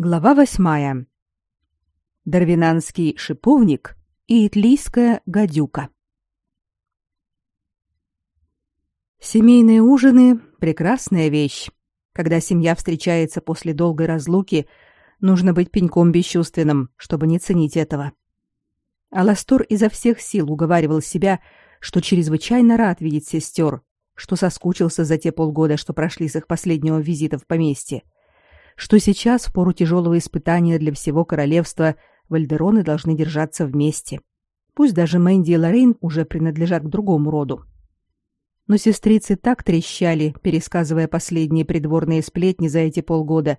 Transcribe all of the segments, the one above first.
Глава восьмая. Дарвинанский шиповник и итлийская гадюка. Семейные ужины прекрасная вещь. Когда семья встречается после долгой разлуки, нужно быть пеньком бесчувственным, чтобы не ценить этого. Аластор изо всех сил уговаривал себя, что чрезвычайно рад видеть сестер, что соскучился за те полгода, что прошли с их последнего визита в поместье что сейчас, в пору тяжелого испытания для всего королевства, вальдероны должны держаться вместе. Пусть даже Мэнди и Лорейн уже принадлежат к другому роду. Но сестрицы так трещали, пересказывая последние придворные сплетни за эти полгода,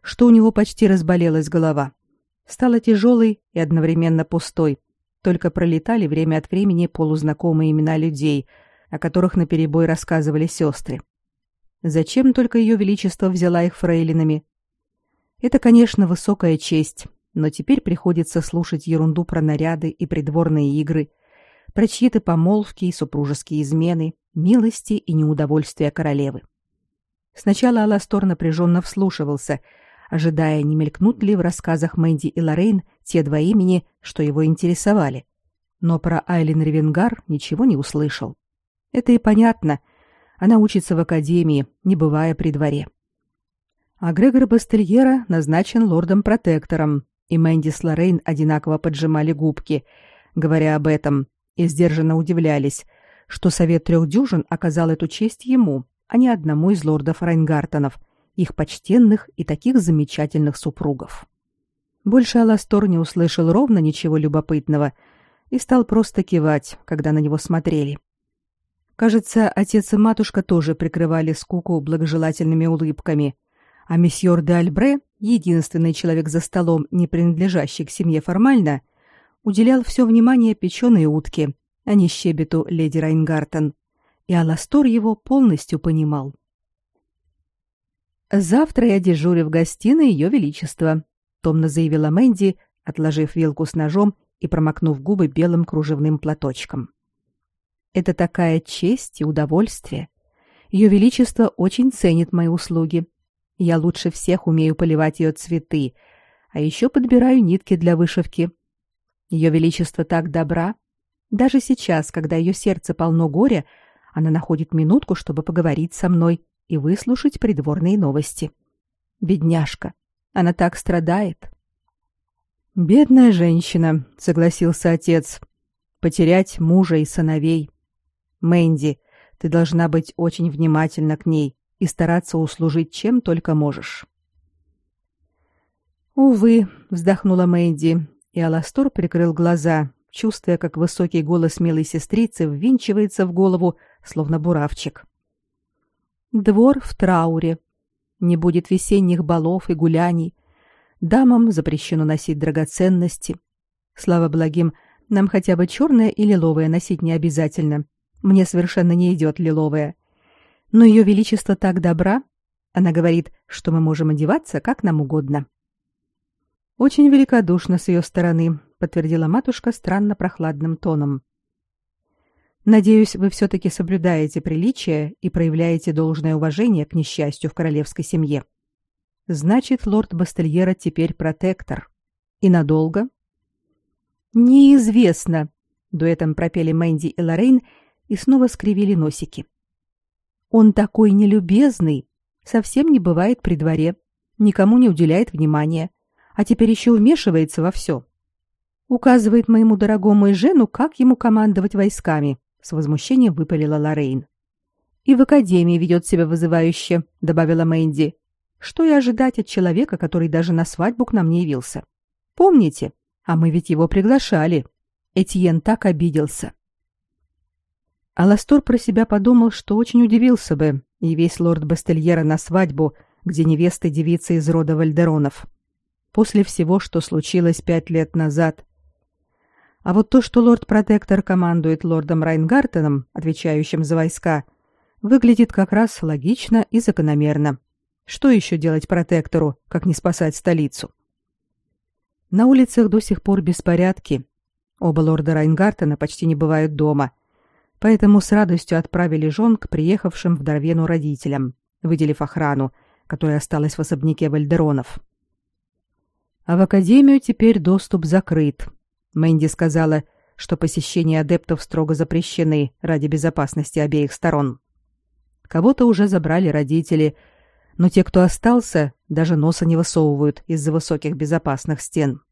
что у него почти разболелась голова. Стала тяжелой и одновременно пустой, только пролетали время от времени полузнакомые имена людей, о которых наперебой рассказывали сестры. Зачем только ее величество взяла их фрейлинами, это, конечно, высокая честь, но теперь приходится слушать ерунду про наряды и придворные игры, про чьи-то помолвки и супружеские измены, милости и неудовольствия королевы. Сначала Аластор напряженно вслушивался, ожидая, не мелькнут ли в рассказах Мэнди и Лоррейн те два имени, что его интересовали. Но про Айлин Ревенгар ничего не услышал. Это и понятно. Она учится в академии, не бывая при дворе а Грегор Бастельера назначен лордом-протектором, и Мэнди с Лоррейн одинаково поджимали губки, говоря об этом, и сдержанно удивлялись, что совет трех дюжин оказал эту честь ему, а не одному из лордов Райнгартонов, их почтенных и таких замечательных супругов. Больше Аластор не услышал ровно ничего любопытного и стал просто кивать, когда на него смотрели. Кажется, отец и матушка тоже прикрывали скуку благожелательными улыбками, а месьеор де Альбре, единственный человек за столом, не принадлежащий к семье формально, уделял все внимание печеной утке, а не щебету леди Райнгартен, и Аластор его полностью понимал. «Завтра я дежурю в гостиной Ее Величества», — томно заявила Мэнди, отложив вилку с ножом и промокнув губы белым кружевным платочком. «Это такая честь и удовольствие. Ее Величество очень ценит мои услуги, я лучше всех умею поливать ее цветы, а еще подбираю нитки для вышивки. Ее величество так добра. Даже сейчас, когда ее сердце полно горя, она находит минутку, чтобы поговорить со мной и выслушать придворные новости. Бедняжка, она так страдает. Бедная женщина, согласился отец. Потерять мужа и сыновей. Мэнди, ты должна быть очень внимательна к ней и стараться услужить чем только можешь. Увы, вздохнула Мэйди, и Аластор прикрыл глаза, чувствуя, как высокий голос милой сестрицы ввинчивается в голову, словно буравчик. Двор в трауре. Не будет весенних балов и гуляний. Дамам запрещено носить драгоценности. Слава благим, нам хотя бы черное и лиловое носить не обязательно. Мне совершенно не идет лиловое. Но ее величество так добра, она говорит, что мы можем одеваться как нам угодно. Очень великодушно с ее стороны, подтвердила матушка странно прохладным тоном. Надеюсь, вы все таки соблюдаете приличия и проявляете должное уважение к несчастью в королевской семье. Значит, лорд Бастельера теперь протектор. И надолго? Неизвестно, дуэтом пропели Мэнди и Лорейн и снова скривили носики. Он такой нелюбезный, совсем не бывает при дворе, никому не уделяет внимания, а теперь еще вмешивается во все. Указывает моему дорогому Эжену, как ему командовать войсками, с возмущением выпалила Лорейн. И в академии ведет себя вызывающе, добавила Мэнди. Что и ожидать от человека, который даже на свадьбу к нам не явился? Помните? А мы ведь его приглашали. Этьен так обиделся. Аластор про себя подумал, что очень удивился бы, и весь лорд Бастельера на свадьбу, где невеста девица из рода Вальдеронов. После всего, что случилось пять лет назад. А вот то, что лорд-протектор командует лордом Райнгартеном, отвечающим за войска, выглядит как раз логично и закономерно. Что еще делать протектору, как не спасать столицу? На улицах до сих пор беспорядки. Оба лорда Райнгартена почти не бывают дома — поэтому с радостью отправили жен к приехавшим в Дарвену родителям, выделив охрану, которая осталась в особняке Вальдеронов. А в академию теперь доступ закрыт. Мэнди сказала, что посещения адептов строго запрещены ради безопасности обеих сторон. Кого-то уже забрали родители, но те, кто остался, даже носа не высовывают из-за высоких безопасных стен.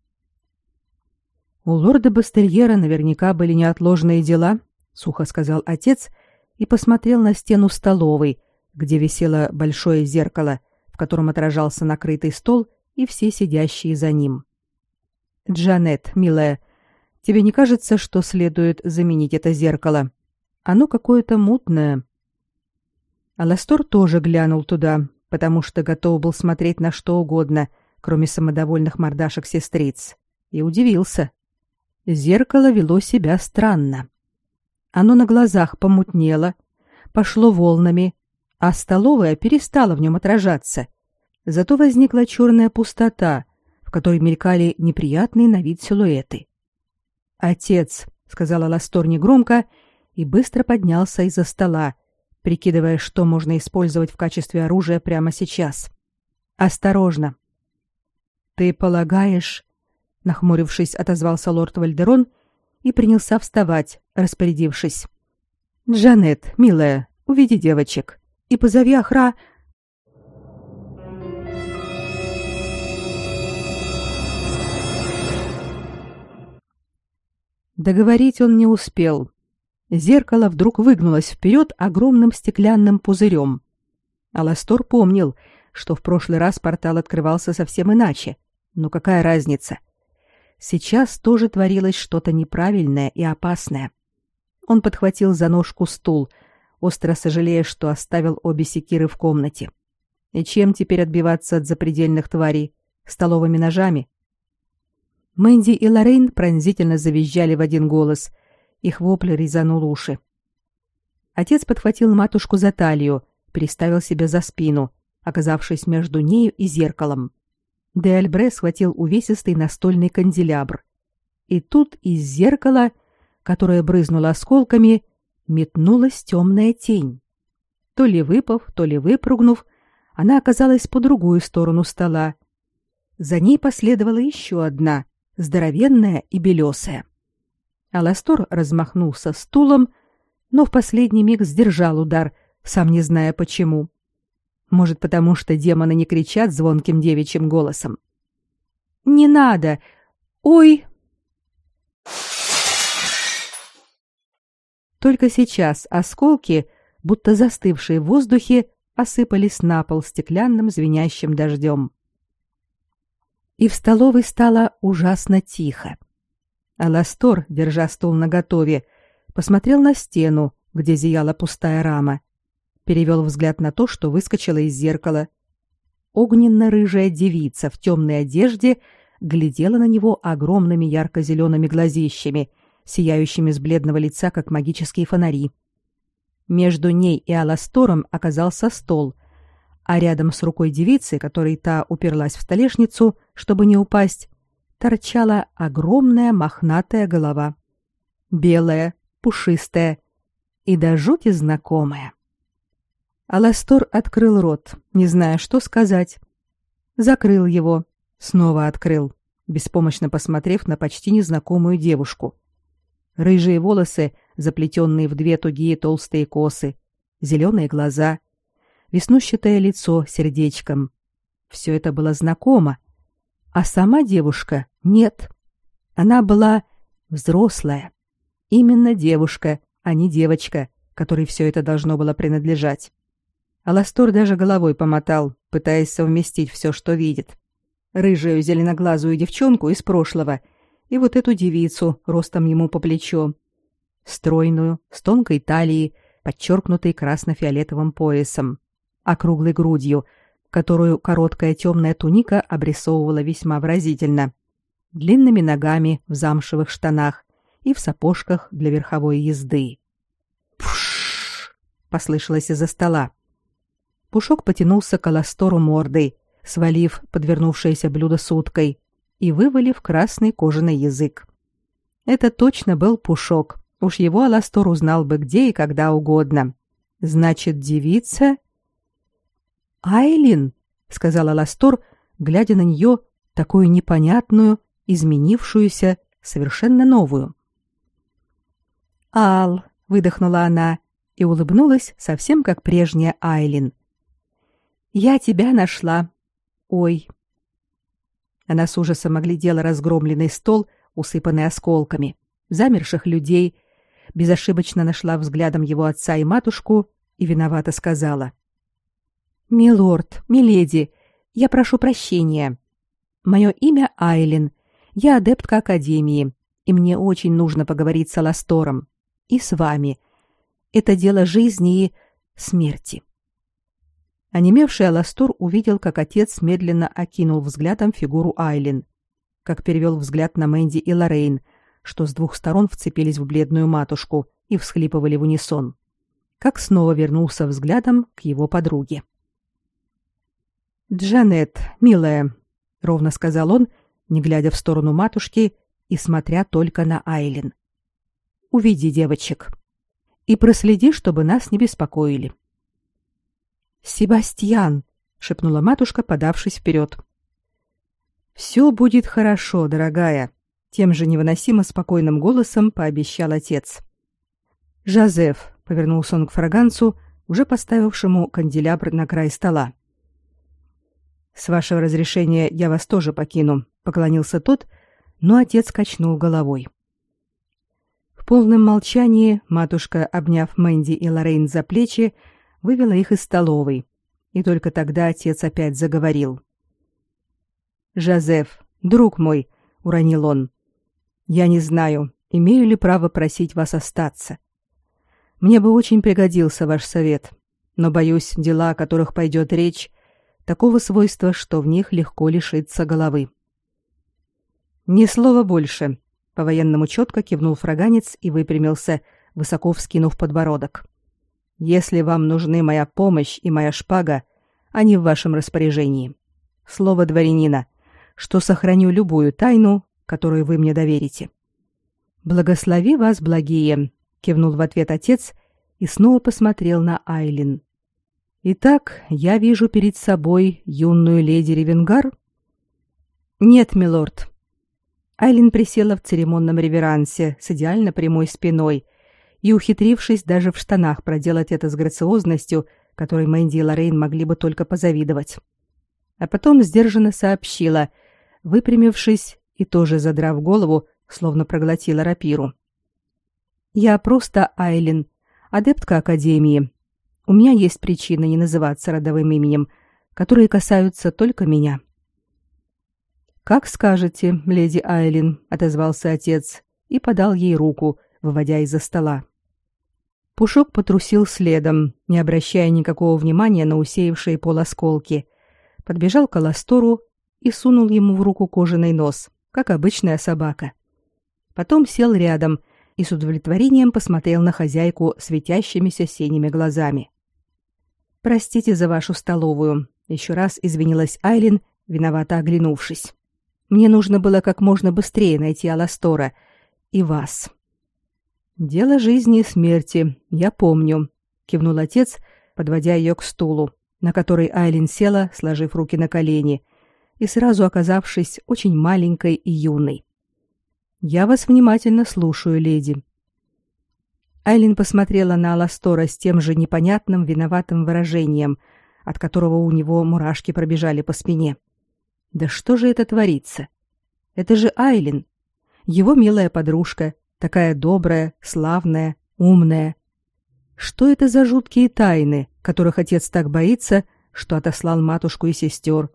У лорда Бастельера наверняка были неотложные дела, сухо сказал отец и посмотрел на стену столовой, где висело большое зеркало, в котором отражался накрытый стол и все сидящие за ним. Джанет, милая, тебе не кажется, что следует заменить это зеркало? Оно какое-то мутное. Аластор тоже глянул туда, потому что готов был смотреть на что угодно, кроме самодовольных мордашек сестриц, и удивился. Зеркало вело себя странно. Оно на глазах помутнело, пошло волнами, а столовая перестала в нем отражаться. Зато возникла черная пустота, в которой мелькали неприятные на вид силуэты. «Отец», — сказала Ластор негромко, и быстро поднялся из-за стола, прикидывая, что можно использовать в качестве оружия прямо сейчас. «Осторожно!» «Ты полагаешь...» — нахмурившись, отозвался лорд Вальдерон и принялся вставать, распорядившись. «Джанет, милая, уведи девочек и позови охра...» Договорить он не успел. Зеркало вдруг выгнулось вперед огромным стеклянным пузырем. Аластор помнил, что в прошлый раз портал открывался совсем иначе. Но какая разница? Сейчас тоже творилось что-то неправильное и опасное. Он подхватил за ножку стул, остро сожалея, что оставил обе секиры в комнате. И чем теперь отбиваться от запредельных тварей? Столовыми ножами? Мэнди и Лоррейн пронзительно завизжали в один голос — их вопль резанул уши. Отец подхватил матушку за талию, приставил себе за спину, оказавшись между нею и зеркалом. Де Альбре схватил увесистый настольный канделябр. И тут из зеркала, которое брызнуло осколками, метнулась темная тень. То ли выпав, то ли выпрыгнув, она оказалась по другую сторону стола. За ней последовала еще одна, здоровенная и белесая. Аластор размахнулся стулом, но в последний миг сдержал удар, сам не зная почему. Может, потому что демоны не кричат звонким девичьим голосом. «Не надо! Ой!» Только сейчас осколки, будто застывшие в воздухе, осыпались на пол стеклянным звенящим дождем. И в столовой стало ужасно тихо. Аластор, держа стул наготове, посмотрел на стену, где зияла пустая рама. Перевел взгляд на то, что выскочило из зеркала. Огненно-рыжая девица в темной одежде глядела на него огромными ярко-зелеными глазищами, сияющими с бледного лица, как магические фонари. Между ней и Аластором оказался стол, а рядом с рукой девицы, которой та уперлась в столешницу, чтобы не упасть, торчала огромная мохнатая голова. Белая, пушистая и до жути знакомая. Аластор открыл рот, не зная, что сказать. Закрыл его, снова открыл, беспомощно посмотрев на почти незнакомую девушку. Рыжие волосы, заплетенные в две тугие толстые косы, зеленые глаза, веснущатое лицо сердечком. Все это было знакомо, а сама девушка нет. Она была взрослая. Именно девушка, а не девочка, которой все это должно было принадлежать. Аластор даже головой помотал, пытаясь совместить все, что видит. Рыжую зеленоглазую девчонку из прошлого и вот эту девицу ростом ему по плечо. Стройную, с тонкой талией, подчеркнутой красно-фиолетовым поясом, округлой грудью — которую короткая темная туника обрисовывала весьма выразительно, длинными ногами в замшевых штанах и в сапожках для верховой езды. «Пш!» — послышалось из-за стола. Пушок потянулся к Аластору мордой, свалив подвернувшееся блюдо с уткой и вывалив красный кожаный язык. Это точно был Пушок. Уж его Аластор узнал бы где и когда угодно. Значит, девица Айлин, сказала Ластор, глядя на нее такую непонятную, изменившуюся, совершенно новую. «Ал», — выдохнула она и улыбнулась совсем как прежняя Айлин. «Я тебя нашла. Ой». Она с ужасом оглядела разгромленный стол, усыпанный осколками, замерших людей, безошибочно нашла взглядом его отца и матушку и виновато сказала. «Милорд, миледи, я прошу прощения. Мое имя Айлин. Я адептка Академии, и мне очень нужно поговорить с Аластором. И с вами. Это дело жизни и смерти». Онемевший Аластор увидел, как отец медленно окинул взглядом фигуру Айлин, как перевел взгляд на Мэнди и Лоррейн, что с двух сторон вцепились в бледную матушку и всхлипывали в унисон, как снова вернулся взглядом к его подруге. «Джанет, милая», — ровно сказал он, не глядя в сторону матушки и смотря только на Айлин. «Уведи девочек и проследи, чтобы нас не беспокоили». «Себастьян», — шепнула матушка, подавшись вперед. «Все будет хорошо, дорогая», — тем же невыносимо спокойным голосом пообещал отец. «Жозеф», — повернулся он к фраганцу, уже поставившему канделябр на край стола. С вашего разрешения я вас тоже покину, поклонился тот, но отец качнул головой. В полном молчании матушка, обняв Мэнди и Лорейн за плечи, вывела их из столовой, и только тогда отец опять заговорил. «Жозеф, друг мой», — уронил он, — «я не знаю, имею ли право просить вас остаться. Мне бы очень пригодился ваш совет, но, боюсь, дела, о которых пойдет речь, такого свойства, что в них легко лишиться головы. Ни слова больше, по-военному четко кивнул фраганец и выпрямился, высоко вскинув подбородок. Если вам нужны моя помощь и моя шпага, они в вашем распоряжении. Слово дворянина, что сохраню любую тайну, которую вы мне доверите. Благослови вас, благие, кивнул в ответ отец и снова посмотрел на Айлин. Итак, я вижу перед собой юную леди Ревенгар? Нет, милорд. Айлин присела в церемонном реверансе с идеально прямой спиной и, ухитрившись даже в штанах проделать это с грациозностью, которой Мэнди и Лоррейн могли бы только позавидовать. А потом сдержанно сообщила, выпрямившись и тоже задрав голову, словно проглотила рапиру. «Я просто Айлин, адептка Академии, у меня есть причины не называться родовым именем, которые касаются только меня. Как скажете, леди Айлин, отозвался отец и подал ей руку, выводя из-за стола. Пушок потрусил следом, не обращая никакого внимания на усеявшие пол осколки. Подбежал к Аластору и сунул ему в руку кожаный нос, как обычная собака. Потом сел рядом и с удовлетворением посмотрел на хозяйку светящимися синими глазами. Простите за вашу столовую, еще раз извинилась Айлин, виновато оглянувшись. Мне нужно было как можно быстрее найти Аластора и вас. Дело жизни и смерти, я помню, кивнул отец, подводя ее к стулу, на который Айлин села, сложив руки на колени, и сразу оказавшись очень маленькой и юной. Я вас внимательно слушаю, леди. Айлин посмотрела на Аластора с тем же непонятным виноватым выражением, от которого у него мурашки пробежали по спине. Да что же это творится? Это же Айлин, его милая подружка, такая добрая, славная, умная. Что это за жуткие тайны, которых отец так боится, что отослал матушку и сестер,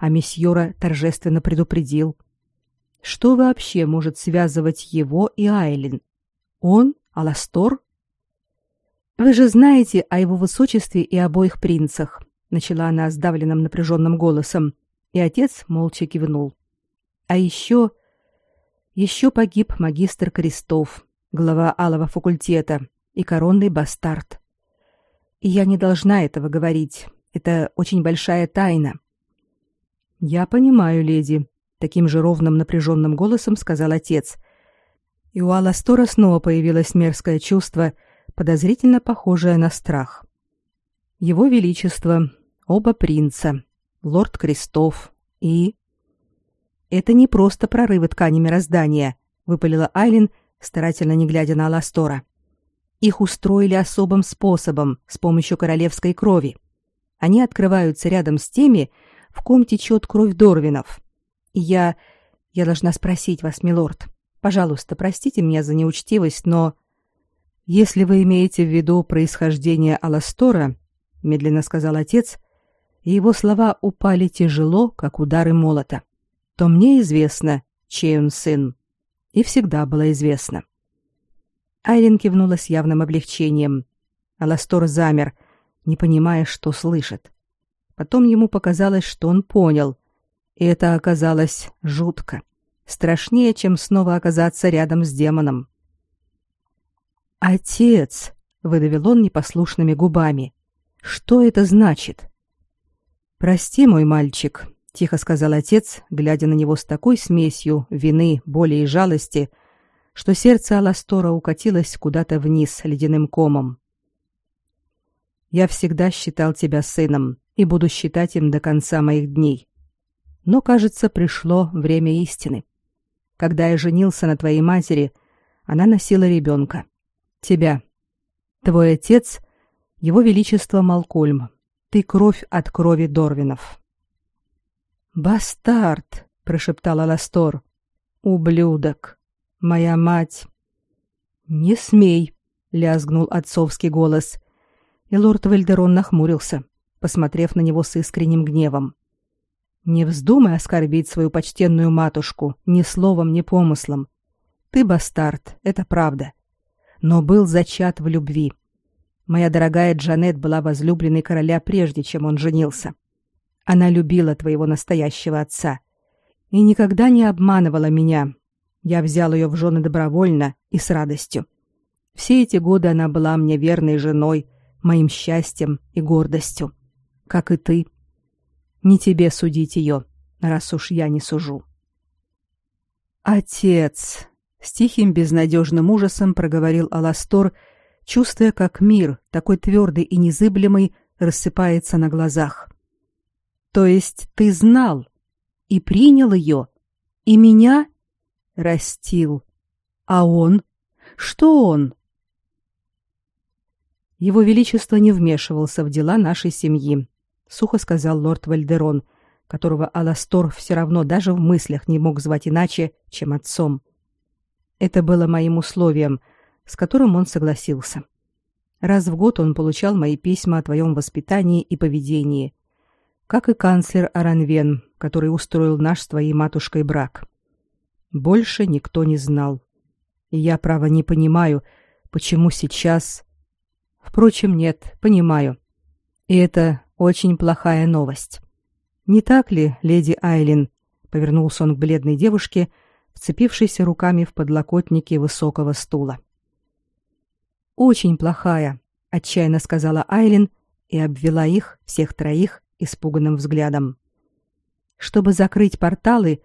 а месьеора торжественно предупредил? Что вообще может связывать его и Айлин? Он Аластор? Вы же знаете о его высочестве и обоих принцах, начала она сдавленным напряженным голосом, и отец молча кивнул. А еще еще погиб магистр Крестов, глава алого факультета и коронный бастард. И я не должна этого говорить. Это очень большая тайна. Я понимаю, леди, таким же ровным напряженным голосом сказал отец и у Аластора снова появилось мерзкое чувство, подозрительно похожее на страх. Его величество, оба принца, лорд Крестов и Это не просто прорывы ткани мироздания, выпалила Айлин, старательно не глядя на Аластора. Их устроили особым способом, с помощью королевской крови. Они открываются рядом с теми, в ком течет кровь Дорвинов. Я... я должна спросить вас, милорд. Пожалуйста, простите меня за неучтивость, но... Если вы имеете в виду происхождение Аластора, медленно сказал отец, и его слова упали тяжело, как удары молота, то мне известно, чей он сын. И всегда было известно. Айрин кивнула с явным облегчением. Аластор замер, не понимая, что слышит. Потом ему показалось, что он понял. И это оказалось жутко. Страшнее, чем снова оказаться рядом с демоном. «Отец!» — выдавил он непослушными губами. «Что это значит?» «Прости, мой мальчик», — тихо сказал отец, глядя на него с такой смесью вины, боли и жалости, что сердце Аластора укатилось куда-то вниз ледяным комом. «Я всегда считал тебя сыном и буду считать им до конца моих дней. Но, кажется, пришло время истины. Когда я женился на твоей матери, она носила ребенка. Тебя. Твой отец — его величество Малкольм. Ты кровь от крови Дорвинов. «Бастард!» — прошептал Аластор. «Ублюдок! Моя мать!» «Не смей!» — лязгнул отцовский голос. И лорд Вальдерон нахмурился, посмотрев на него с искренним гневом. «Не вздумай оскорбить свою почтенную матушку ни словом, ни помыслом. Ты бастард, это правда но был зачат в любви. Моя дорогая Джанет была возлюбленной короля прежде, чем он женился. Она любила твоего настоящего отца и никогда не обманывала меня. Я взял ее в жены добровольно и с радостью. Все эти годы она была мне верной женой, моим счастьем и гордостью, как и ты. Не тебе судить ее, раз уж я не сужу. Отец, с тихим безнадежным ужасом проговорил Аластор, чувствуя, как мир, такой твердый и незыблемый, рассыпается на глазах. То есть ты знал и принял ее, и меня растил. А он? Что он? Его величество не вмешивался в дела нашей семьи, сухо сказал лорд Вальдерон, которого Аластор все равно даже в мыслях не мог звать иначе, чем отцом. Это было моим условием, с которым он согласился. Раз в год он получал мои письма о твоем воспитании и поведении, как и канцлер Аранвен, который устроил наш с твоей матушкой брак. Больше никто не знал. И я, право, не понимаю, почему сейчас... Впрочем, нет, понимаю. И это очень плохая новость. Не так ли, леди Айлин? Повернулся он к бледной девушке, вцепившийся руками в подлокотники высокого стула. «Очень плохая», — отчаянно сказала Айлин и обвела их, всех троих, испуганным взглядом. «Чтобы закрыть порталы,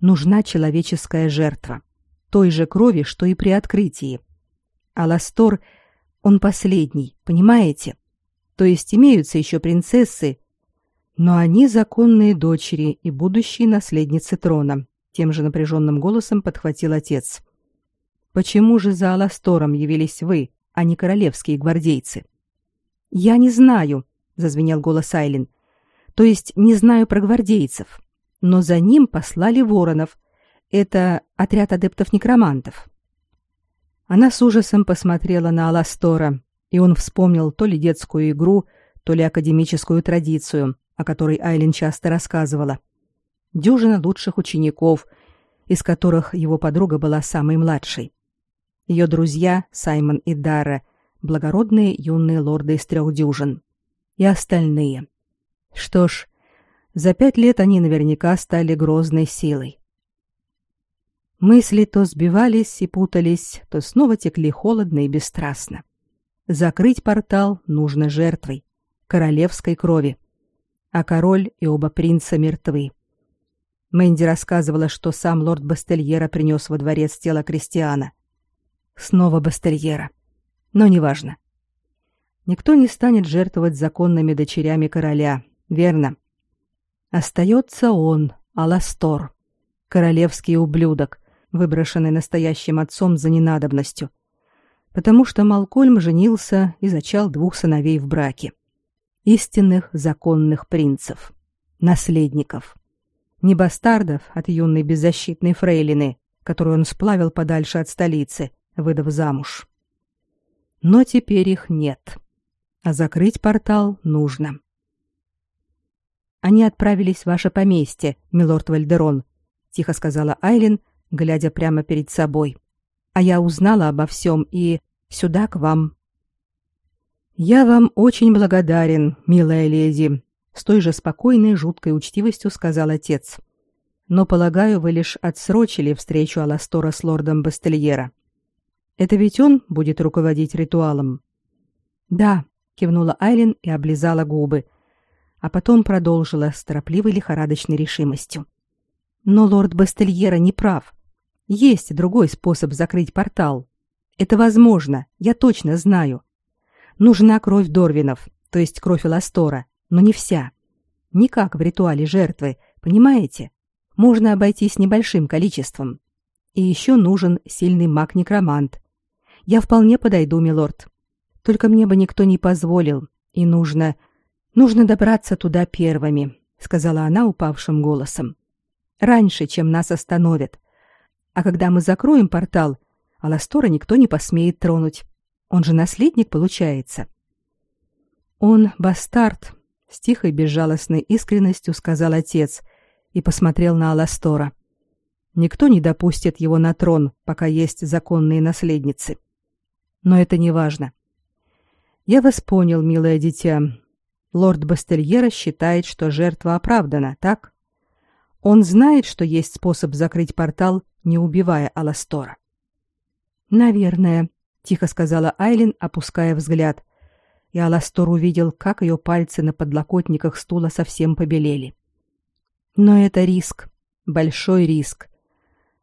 нужна человеческая жертва, той же крови, что и при открытии. Аластор, он последний, понимаете? То есть имеются еще принцессы, но они законные дочери и будущие наследницы трона, тем же напряженным голосом подхватил отец. Почему же за Аластором явились вы, а не королевские гвардейцы? Я не знаю, зазвенел голос Айлин. То есть не знаю про гвардейцев, но за ним послали воронов. Это отряд адептов-некромантов. Она с ужасом посмотрела на Аластора, и он вспомнил то ли детскую игру, то ли академическую традицию, о которой Айлин часто рассказывала дюжина лучших учеников, из которых его подруга была самой младшей. Ее друзья Саймон и Дара, благородные юные лорды из трех дюжин. И остальные. Что ж, за пять лет они наверняка стали грозной силой. Мысли то сбивались и путались, то снова текли холодно и бесстрастно. Закрыть портал нужно жертвой, королевской крови. А король и оба принца мертвы. Мэнди рассказывала, что сам лорд Бастельера принес во дворец тело Кристиана. Снова Бастельера. Но неважно. Никто не станет жертвовать законными дочерями короля, верно? Остается он, Аластор. королевский ублюдок, выброшенный настоящим отцом за ненадобностью, потому что Малкольм женился и зачал двух сыновей в браке. Истинных законных принцев, наследников. Не бастардов от юной беззащитной фрейлины, которую он сплавил подальше от столицы, выдав замуж. Но теперь их нет. А закрыть портал нужно. Они отправились в ваше поместье, милорд Вальдерон, тихо сказала Айлин, глядя прямо перед собой. А я узнала обо всем и сюда к вам. Я вам очень благодарен, милая леди, с той же спокойной жуткой учтивостью сказал отец. Но полагаю, вы лишь отсрочили встречу Аластора с лордом Бастельера. Это ведь он будет руководить ритуалом. Да, кивнула Айлин и облизала губы, а потом продолжила с торопливой лихорадочной решимостью. Но лорд Бастельера не прав. Есть другой способ закрыть портал. Это возможно, я точно знаю. Нужна кровь Дорвинов, то есть кровь Эластора, но не вся. Не как в ритуале жертвы, понимаете? Можно обойтись небольшим количеством. И еще нужен сильный маг-некромант, я вполне подойду, милорд. Только мне бы никто не позволил, и нужно нужно добраться туда первыми, сказала она упавшим голосом. Раньше, чем нас остановят. А когда мы закроем портал, Аластора никто не посмеет тронуть. Он же наследник получается. Он бастард, с тихой безжалостной искренностью сказал отец и посмотрел на Аластора. Никто не допустит его на трон, пока есть законные наследницы. Но это не важно. Я вас понял, милое дитя. Лорд Бастельера считает, что жертва оправдана, так? Он знает, что есть способ закрыть портал, не убивая Аластора. Наверное, тихо сказала Айлин, опуская взгляд. И Аластор увидел, как ее пальцы на подлокотниках стула совсем побелели. Но это риск, большой риск.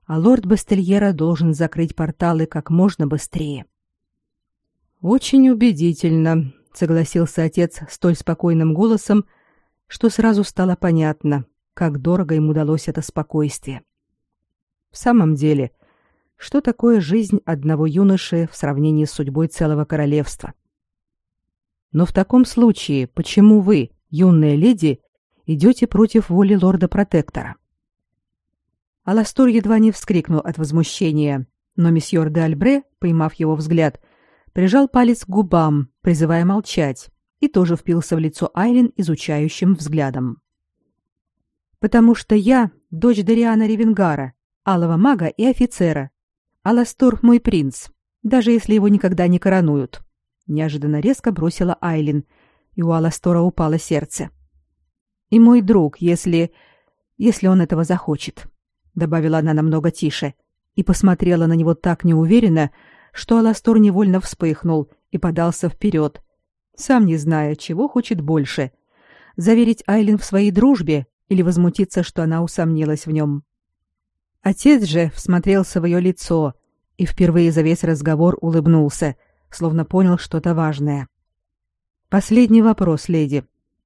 А лорд Бастельера должен закрыть порталы как можно быстрее. — очень убедительно, согласился отец столь спокойным голосом, что сразу стало понятно, как дорого ему удалось это спокойствие. В самом деле, что такое жизнь одного юноши в сравнении с судьбой целого королевства? Но в таком случае, почему вы, юная леди, идете против воли лорда-протектора? Аластор едва не вскрикнул от возмущения, но месье де Альбре, поймав его взгляд, прижал палец к губам, призывая молчать, и тоже впился в лицо Айлин изучающим взглядом. «Потому что я дочь Дариана Ревенгара, алого мага и офицера. Аластор мой принц, даже если его никогда не коронуют», — неожиданно резко бросила Айлин, и у Аластора упало сердце. «И мой друг, если... если он этого захочет», — добавила она намного тише, и посмотрела на него так неуверенно, что Аластор невольно вспыхнул и подался вперед, сам не зная, чего хочет больше — заверить Айлин в своей дружбе или возмутиться, что она усомнилась в нем. Отец же всмотрелся в ее лицо и впервые за весь разговор улыбнулся, словно понял что-то важное. «Последний вопрос, леди.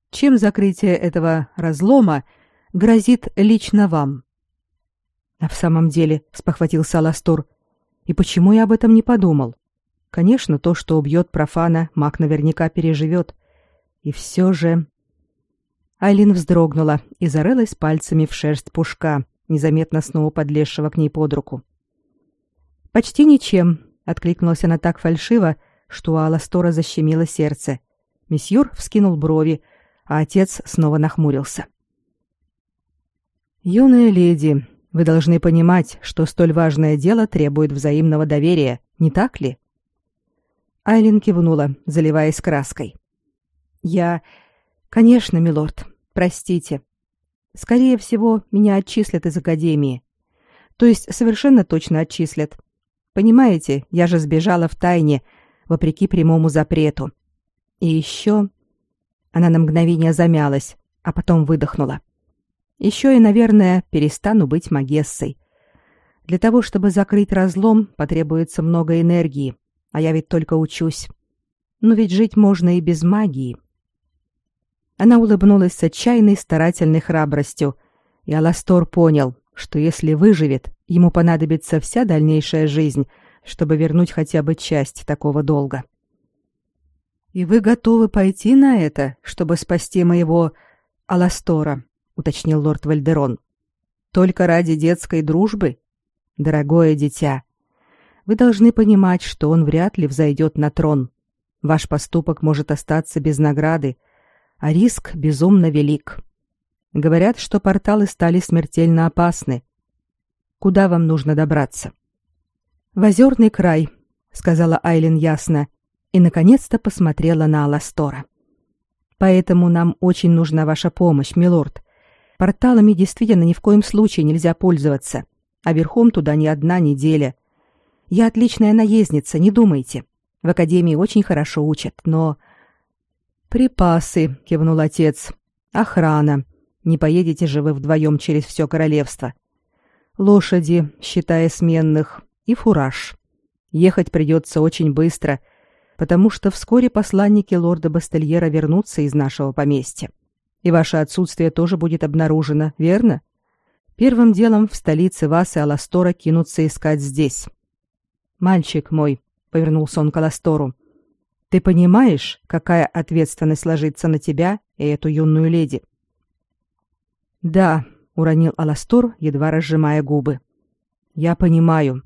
Чем закрытие этого разлома грозит лично вам?» «А в самом деле», — спохватился Аластор, — и почему я об этом не подумал? Конечно, то, что убьет профана, маг наверняка переживет. И все же... Айлин вздрогнула и зарылась пальцами в шерсть пушка, незаметно снова подлезшего к ней под руку. «Почти ничем», — откликнулась она так фальшиво, что у Аластора защемило сердце. Месьюр вскинул брови, а отец снова нахмурился. «Юная леди, вы должны понимать, что столь важное дело требует взаимного доверия, не так ли? Айлин кивнула, заливаясь краской. Я, конечно, милорд. Простите. Скорее всего, меня отчислят из академии. То есть совершенно точно отчислят. Понимаете, я же сбежала в тайне, вопреки прямому запрету. И еще она на мгновение замялась, а потом выдохнула. Еще и, наверное, перестану быть магессой. Для того, чтобы закрыть разлом, потребуется много энергии, а я ведь только учусь. Но ведь жить можно и без магии. Она улыбнулась с отчаянной старательной храбростью, и Аластор понял, что если выживет, ему понадобится вся дальнейшая жизнь, чтобы вернуть хотя бы часть такого долга. И вы готовы пойти на это, чтобы спасти моего Аластора, уточнил лорд Вальдерон. Только ради детской дружбы? Дорогое дитя, вы должны понимать, что он вряд ли взойдет на трон. Ваш поступок может остаться без награды, а риск безумно велик. Говорят, что порталы стали смертельно опасны. Куда вам нужно добраться? В озерный край, сказала Айлин ясно, и наконец-то посмотрела на Аластора. Поэтому нам очень нужна ваша помощь, милорд. Порталами действительно ни в коем случае нельзя пользоваться, а верхом туда не одна неделя. Я отличная наездница, не думайте. В академии очень хорошо учат, но припасы, кивнул отец. Охрана. Не поедете же вы вдвоем через все королевство. Лошади, считая сменных, и фураж. Ехать придется очень быстро, потому что вскоре посланники лорда Бастельера вернутся из нашего поместья. И ваше отсутствие тоже будет обнаружено, верно? Первым делом в столице вас и Аластора кинутся искать здесь. Мальчик мой, повернулся он к Аластору. Ты понимаешь, какая ответственность ложится на тебя и эту юную леди? Да, уронил Аластор, едва разжимая губы. Я понимаю.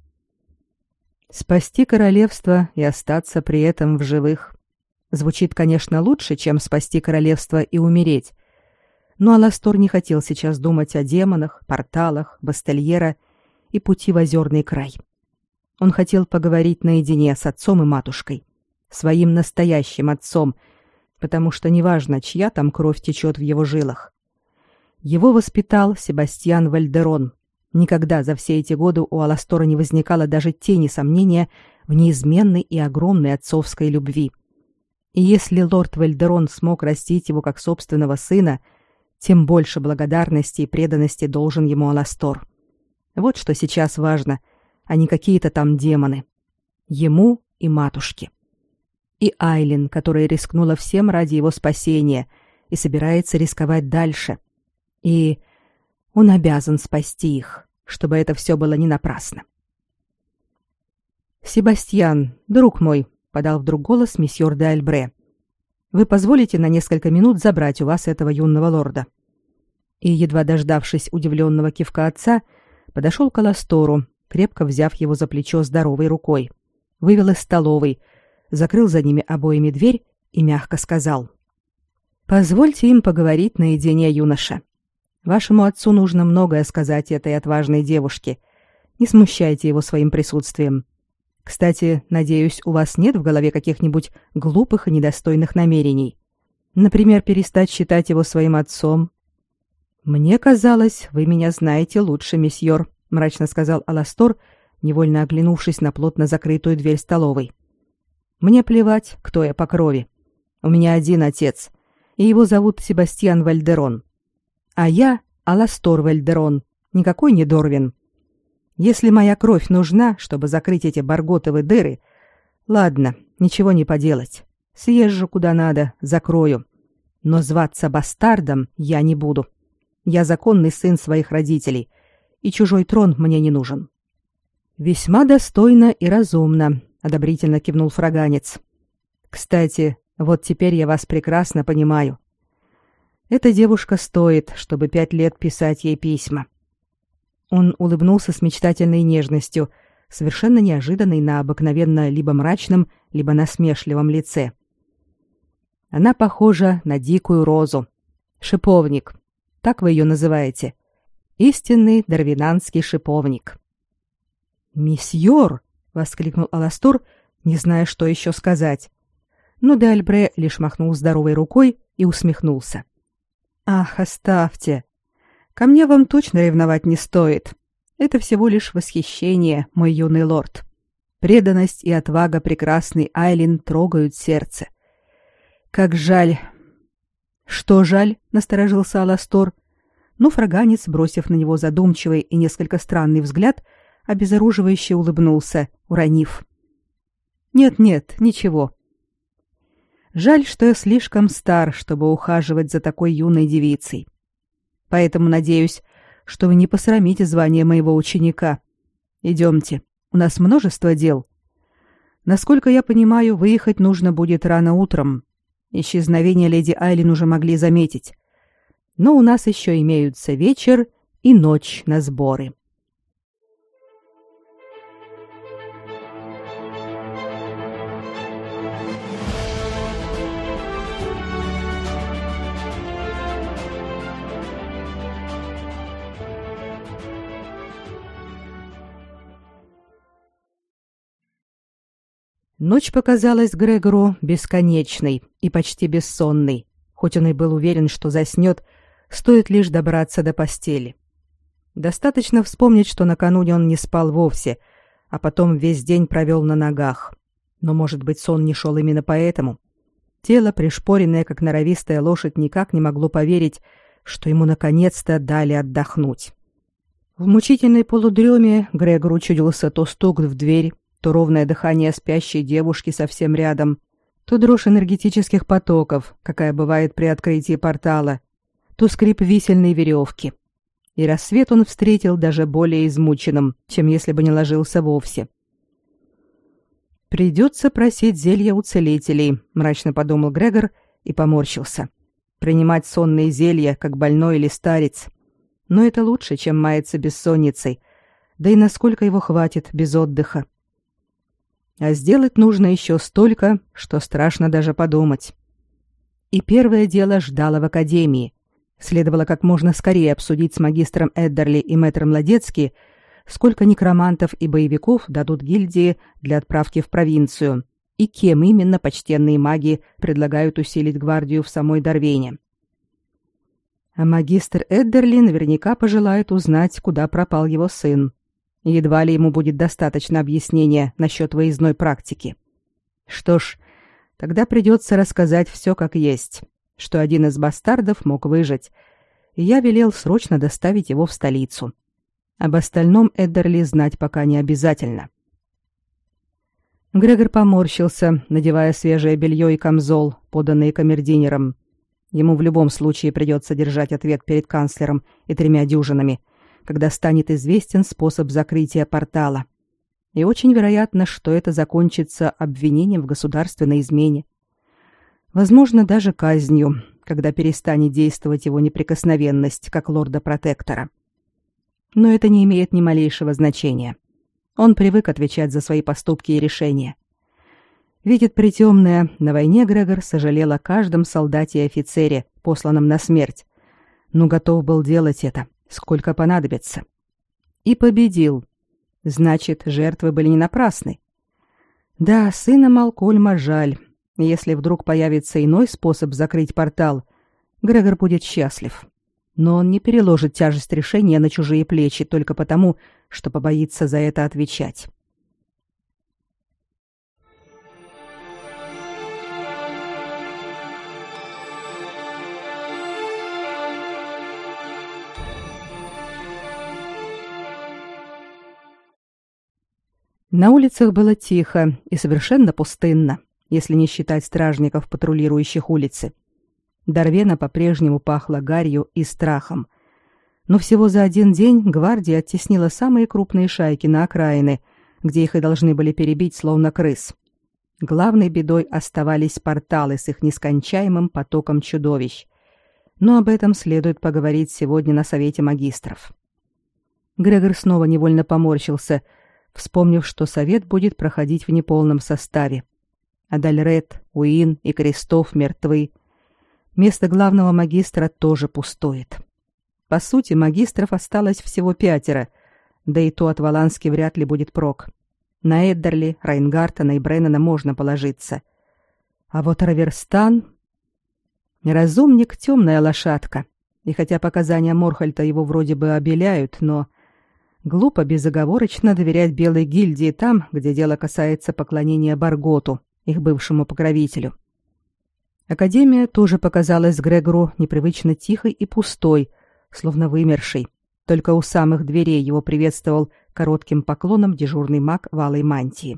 Спасти королевство и остаться при этом в живых. Звучит, конечно, лучше, чем спасти королевство и умереть. Но Аластор не хотел сейчас думать о демонах, порталах, бастельера и пути в озерный край. Он хотел поговорить наедине с отцом и матушкой, своим настоящим отцом, потому что неважно, чья там кровь течет в его жилах. Его воспитал Себастьян Вальдерон. Никогда за все эти годы у Аластора не возникало даже тени сомнения в неизменной и огромной отцовской любви. И если лорд Вальдерон смог растить его как собственного сына, тем больше благодарности и преданности должен ему Аластор. Вот что сейчас важно — а не какие-то там демоны. Ему и матушке. И Айлин, которая рискнула всем ради его спасения и собирается рисковать дальше. И он обязан спасти их, чтобы это все было не напрасно. «Себастьян, друг мой», — подал вдруг голос месьеор де Альбре, — «вы позволите на несколько минут забрать у вас этого юного лорда?» И, едва дождавшись удивленного кивка отца, подошел к Аластору крепко взяв его за плечо здоровой рукой. Вывел из столовой, закрыл за ними обоими дверь и мягко сказал. «Позвольте им поговорить наедине, юноша. Вашему отцу нужно многое сказать этой отважной девушке. Не смущайте его своим присутствием. Кстати, надеюсь, у вас нет в голове каких-нибудь глупых и недостойных намерений. Например, перестать считать его своим отцом. Мне казалось, вы меня знаете лучше, месьеор, мрачно сказал Аластор, невольно оглянувшись на плотно закрытую дверь столовой. Мне плевать, кто я по крови. У меня один отец, и его зовут Себастьян Вальдерон. А я Аластор Вальдерон, никакой не Дорвин. Если моя кровь нужна, чтобы закрыть эти барготовые дыры, ладно, ничего не поделать. Съезжу куда надо, закрою. Но зваться бастардом я не буду. Я законный сын своих родителей — и чужой трон мне не нужен. Весьма достойно и разумно, одобрительно кивнул фраганец. Кстати, вот теперь я вас прекрасно понимаю. Эта девушка стоит, чтобы пять лет писать ей письма. Он улыбнулся с мечтательной нежностью, совершенно неожиданной на обыкновенно либо мрачном, либо насмешливом лице. Она похожа на дикую розу. Шиповник. Так вы ее называете. Истинный дарвинанский шиповник. «Месьеор!» — воскликнул Аластор, не зная, что еще сказать. Но де Альбре лишь махнул здоровой рукой и усмехнулся. «Ах, оставьте! Ко мне вам точно ревновать не стоит. Это всего лишь восхищение, мой юный лорд. Преданность и отвага прекрасной Айлин трогают сердце. Как жаль!» «Что жаль?» — насторожился Аластор — но фраганец, бросив на него задумчивый и несколько странный взгляд, обезоруживающе улыбнулся, уронив. «Нет-нет, ничего. Жаль, что я слишком стар, чтобы ухаживать за такой юной девицей. Поэтому, надеюсь, что вы не посрамите звание моего ученика. Идемте, у нас множество дел. Насколько я понимаю, выехать нужно будет рано утром. Исчезновение леди Айлин уже могли заметить. Но у нас еще имеются вечер и ночь на сборы. Ночь показалась Грегору бесконечной и почти бессонной, хоть он и был уверен, что заснет, стоит лишь добраться до постели. Достаточно вспомнить, что накануне он не спал вовсе, а потом весь день провел на ногах. Но, может быть, сон не шел именно поэтому. Тело, пришпоренное, как норовистая лошадь, никак не могло поверить, что ему наконец-то дали отдохнуть. В мучительной полудреме Грегор чудился то стук в дверь, то ровное дыхание спящей девушки совсем рядом, то дрожь энергетических потоков, какая бывает при открытии портала, то скрип висельной веревки. И рассвет он встретил даже более измученным, чем если бы не ложился вовсе. «Придется просить зелья у целителей», — мрачно подумал Грегор и поморщился. «Принимать сонные зелья, как больной или старец. Но это лучше, чем маяться бессонницей. Да и насколько его хватит без отдыха. А сделать нужно еще столько, что страшно даже подумать. И первое дело ждало в академии. Следовало как можно скорее обсудить с магистром Эддерли и мэтром Ладецки, сколько некромантов и боевиков дадут гильдии для отправки в провинцию, и кем именно почтенные маги предлагают усилить гвардию в самой Дарвене. А магистр Эддерли наверняка пожелает узнать, куда пропал его сын. Едва ли ему будет достаточно объяснения насчет выездной практики. Что ж, тогда придется рассказать все как есть, что один из бастардов мог выжить, и я велел срочно доставить его в столицу. Об остальном Эддерли знать пока не обязательно. Грегор поморщился, надевая свежее белье и камзол, поданные камердинером. Ему в любом случае придется держать ответ перед канцлером и тремя дюжинами — когда станет известен способ закрытия портала. И очень вероятно, что это закончится обвинением в государственной измене. Возможно, даже казнью, когда перестанет действовать его неприкосновенность как лорда-протектора. Но это не имеет ни малейшего значения. Он привык отвечать за свои поступки и решения. Видит притемное, на войне Грегор сожалел о каждом солдате и офицере, посланном на смерть, но готов был делать это, сколько понадобится. И победил. Значит, жертвы были не напрасны. Да, сына Малкольма жаль. Если вдруг появится иной способ закрыть портал, Грегор будет счастлив. Но он не переложит тяжесть решения на чужие плечи только потому, что побоится за это отвечать. На улицах было тихо и совершенно пустынно, если не считать стражников, патрулирующих улицы. Дарвена по-прежнему пахла гарью и страхом. Но всего за один день гвардия оттеснила самые крупные шайки на окраины, где их и должны были перебить словно крыс. Главной бедой оставались порталы с их нескончаемым потоком чудовищ. Но об этом следует поговорить сегодня на совете магистров. Грегор снова невольно поморщился – вспомнив, что совет будет проходить в неполном составе. Адальред, Уин и Крестов мертвы. Место главного магистра тоже пустует. По сути, магистров осталось всего пятеро, да и то от Валански вряд ли будет прок. На Эддерли, Райнгартена и Бреннана можно положиться. А вот Раверстан... Разумник — темная лошадка. И хотя показания Морхальта его вроде бы обеляют, но Глупо безоговорочно доверять Белой гильдии там, где дело касается поклонения Барготу, их бывшему покровителю. Академия тоже показалась Грегору непривычно тихой и пустой, словно вымершей. Только у самых дверей его приветствовал коротким поклоном дежурный маг в алой мантии.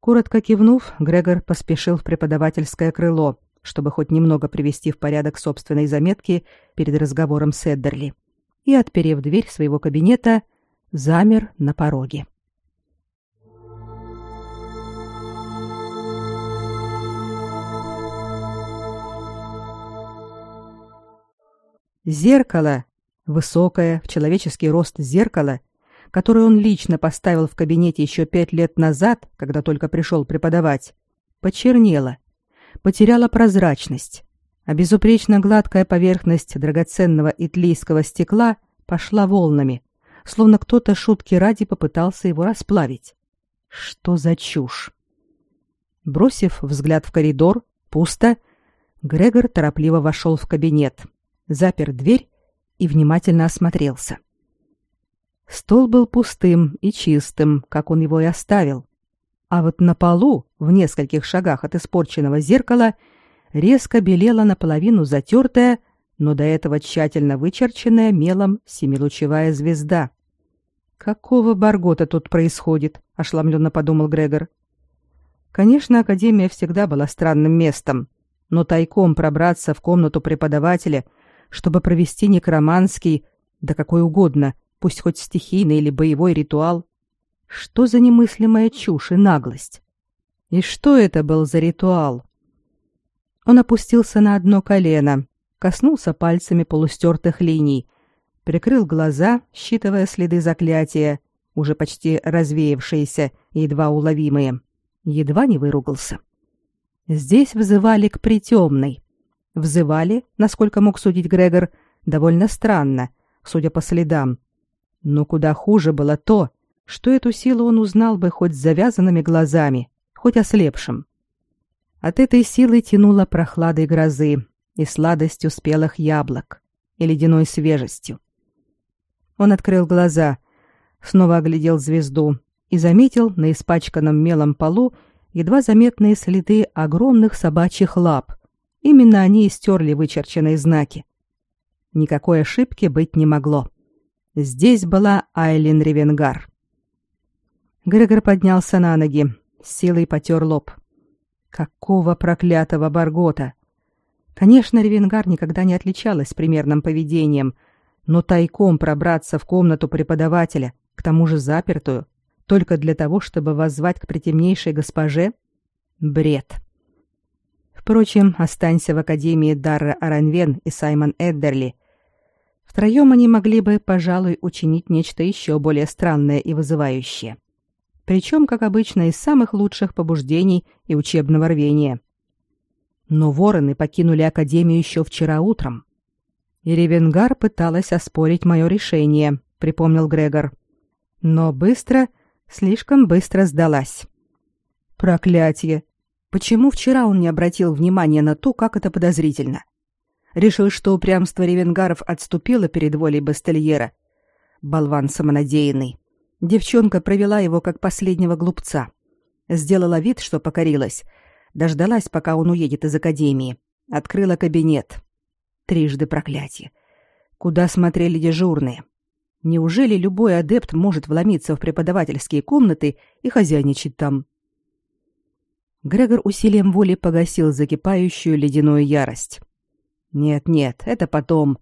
Коротко кивнув, Грегор поспешил в преподавательское крыло, чтобы хоть немного привести в порядок собственные заметки перед разговором с Эддерли и, отперев дверь своего кабинета, замер на пороге. Зеркало, высокое, в человеческий рост зеркало, которое он лично поставил в кабинете еще пять лет назад, когда только пришел преподавать, почернело, потеряло прозрачность, а безупречно гладкая поверхность драгоценного итлийского стекла пошла волнами, словно кто-то шутки ради попытался его расплавить. Что за чушь? Бросив взгляд в коридор, пусто, Грегор торопливо вошел в кабинет запер дверь и внимательно осмотрелся. Стол был пустым и чистым, как он его и оставил. А вот на полу, в нескольких шагах от испорченного зеркала, резко белела наполовину затертая, но до этого тщательно вычерченная мелом семилучевая звезда. «Какого баргота тут происходит?» — ошеломленно подумал Грегор. Конечно, Академия всегда была странным местом, но тайком пробраться в комнату преподавателя — чтобы провести некроманский, да какой угодно, пусть хоть стихийный или боевой ритуал. Что за немыслимая чушь и наглость? И что это был за ритуал? Он опустился на одно колено, коснулся пальцами полустертых линий, прикрыл глаза, считывая следы заклятия, уже почти развеявшиеся и едва уловимые. Едва не выругался. Здесь вызывали к притемной. Взывали, насколько мог судить Грегор, довольно странно, судя по следам. Но куда хуже было то, что эту силу он узнал бы хоть с завязанными глазами, хоть ослепшим. От этой силы тянуло прохладой грозы и сладостью спелых яблок, и ледяной свежестью. Он открыл глаза, снова оглядел звезду и заметил на испачканном мелом полу едва заметные следы огромных собачьих лап, Именно они и стерли вычерченные знаки. Никакой ошибки быть не могло. Здесь была Айлин Ревенгар. Грегор поднялся на ноги, силой потер лоб. Какого проклятого Баргота! Конечно, Ревенгар никогда не отличалась примерным поведением, но тайком пробраться в комнату преподавателя, к тому же запертую, только для того, чтобы воззвать к притемнейшей госпоже? Бред. Впрочем, останься в Академии Дарра Аранвен и Саймон Эддерли. Втроем они могли бы, пожалуй, учинить нечто еще более странное и вызывающее. Причем, как обычно, из самых лучших побуждений и учебного рвения. Но вороны покинули Академию еще вчера утром. И Ревенгар пыталась оспорить мое решение, припомнил Грегор. Но быстро, слишком быстро сдалась. Проклятие! Почему вчера он не обратил внимания на то, как это подозрительно? Решил, что упрямство ревенгаров отступило перед волей Бастельера. Болван самонадеянный. Девчонка провела его как последнего глупца. Сделала вид, что покорилась. Дождалась, пока он уедет из академии. Открыла кабинет. Трижды проклятие. Куда смотрели дежурные? Неужели любой адепт может вломиться в преподавательские комнаты и хозяйничать там? Грегор усилием воли погасил закипающую ледяную ярость. Нет, нет, это потом.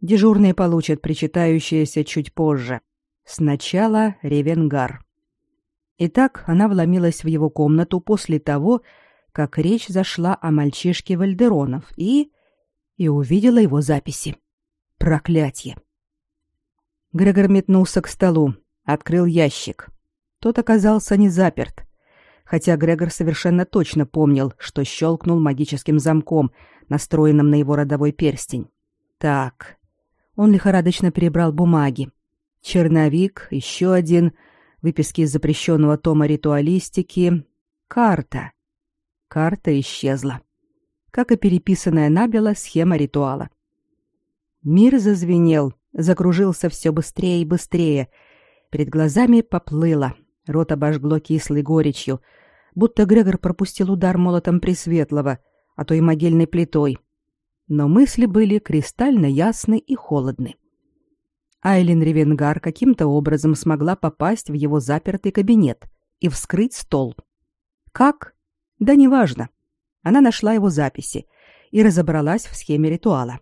Дежурные получат причитающееся чуть позже. Сначала Ревенгар. Итак, она вломилась в его комнату после того, как речь зашла о мальчишке Вальдеронов и... и увидела его записи. Проклятье! Грегор метнулся к столу, открыл ящик. Тот оказался не заперт хотя Грегор совершенно точно помнил, что щелкнул магическим замком, настроенным на его родовой перстень. Так. Он лихорадочно перебрал бумаги. Черновик, еще один, выписки из запрещенного тома ритуалистики, карта. Карта исчезла. Как и переписанная набело схема ритуала. Мир зазвенел, закружился все быстрее и быстрее. Перед глазами поплыло, Рот обожгло кислой горечью, будто Грегор пропустил удар молотом Пресветлого, а то и могильной плитой. Но мысли были кристально ясны и холодны. Айлин Ревенгар каким-то образом смогла попасть в его запертый кабинет и вскрыть стол. Как? Да неважно. Она нашла его записи и разобралась в схеме ритуала.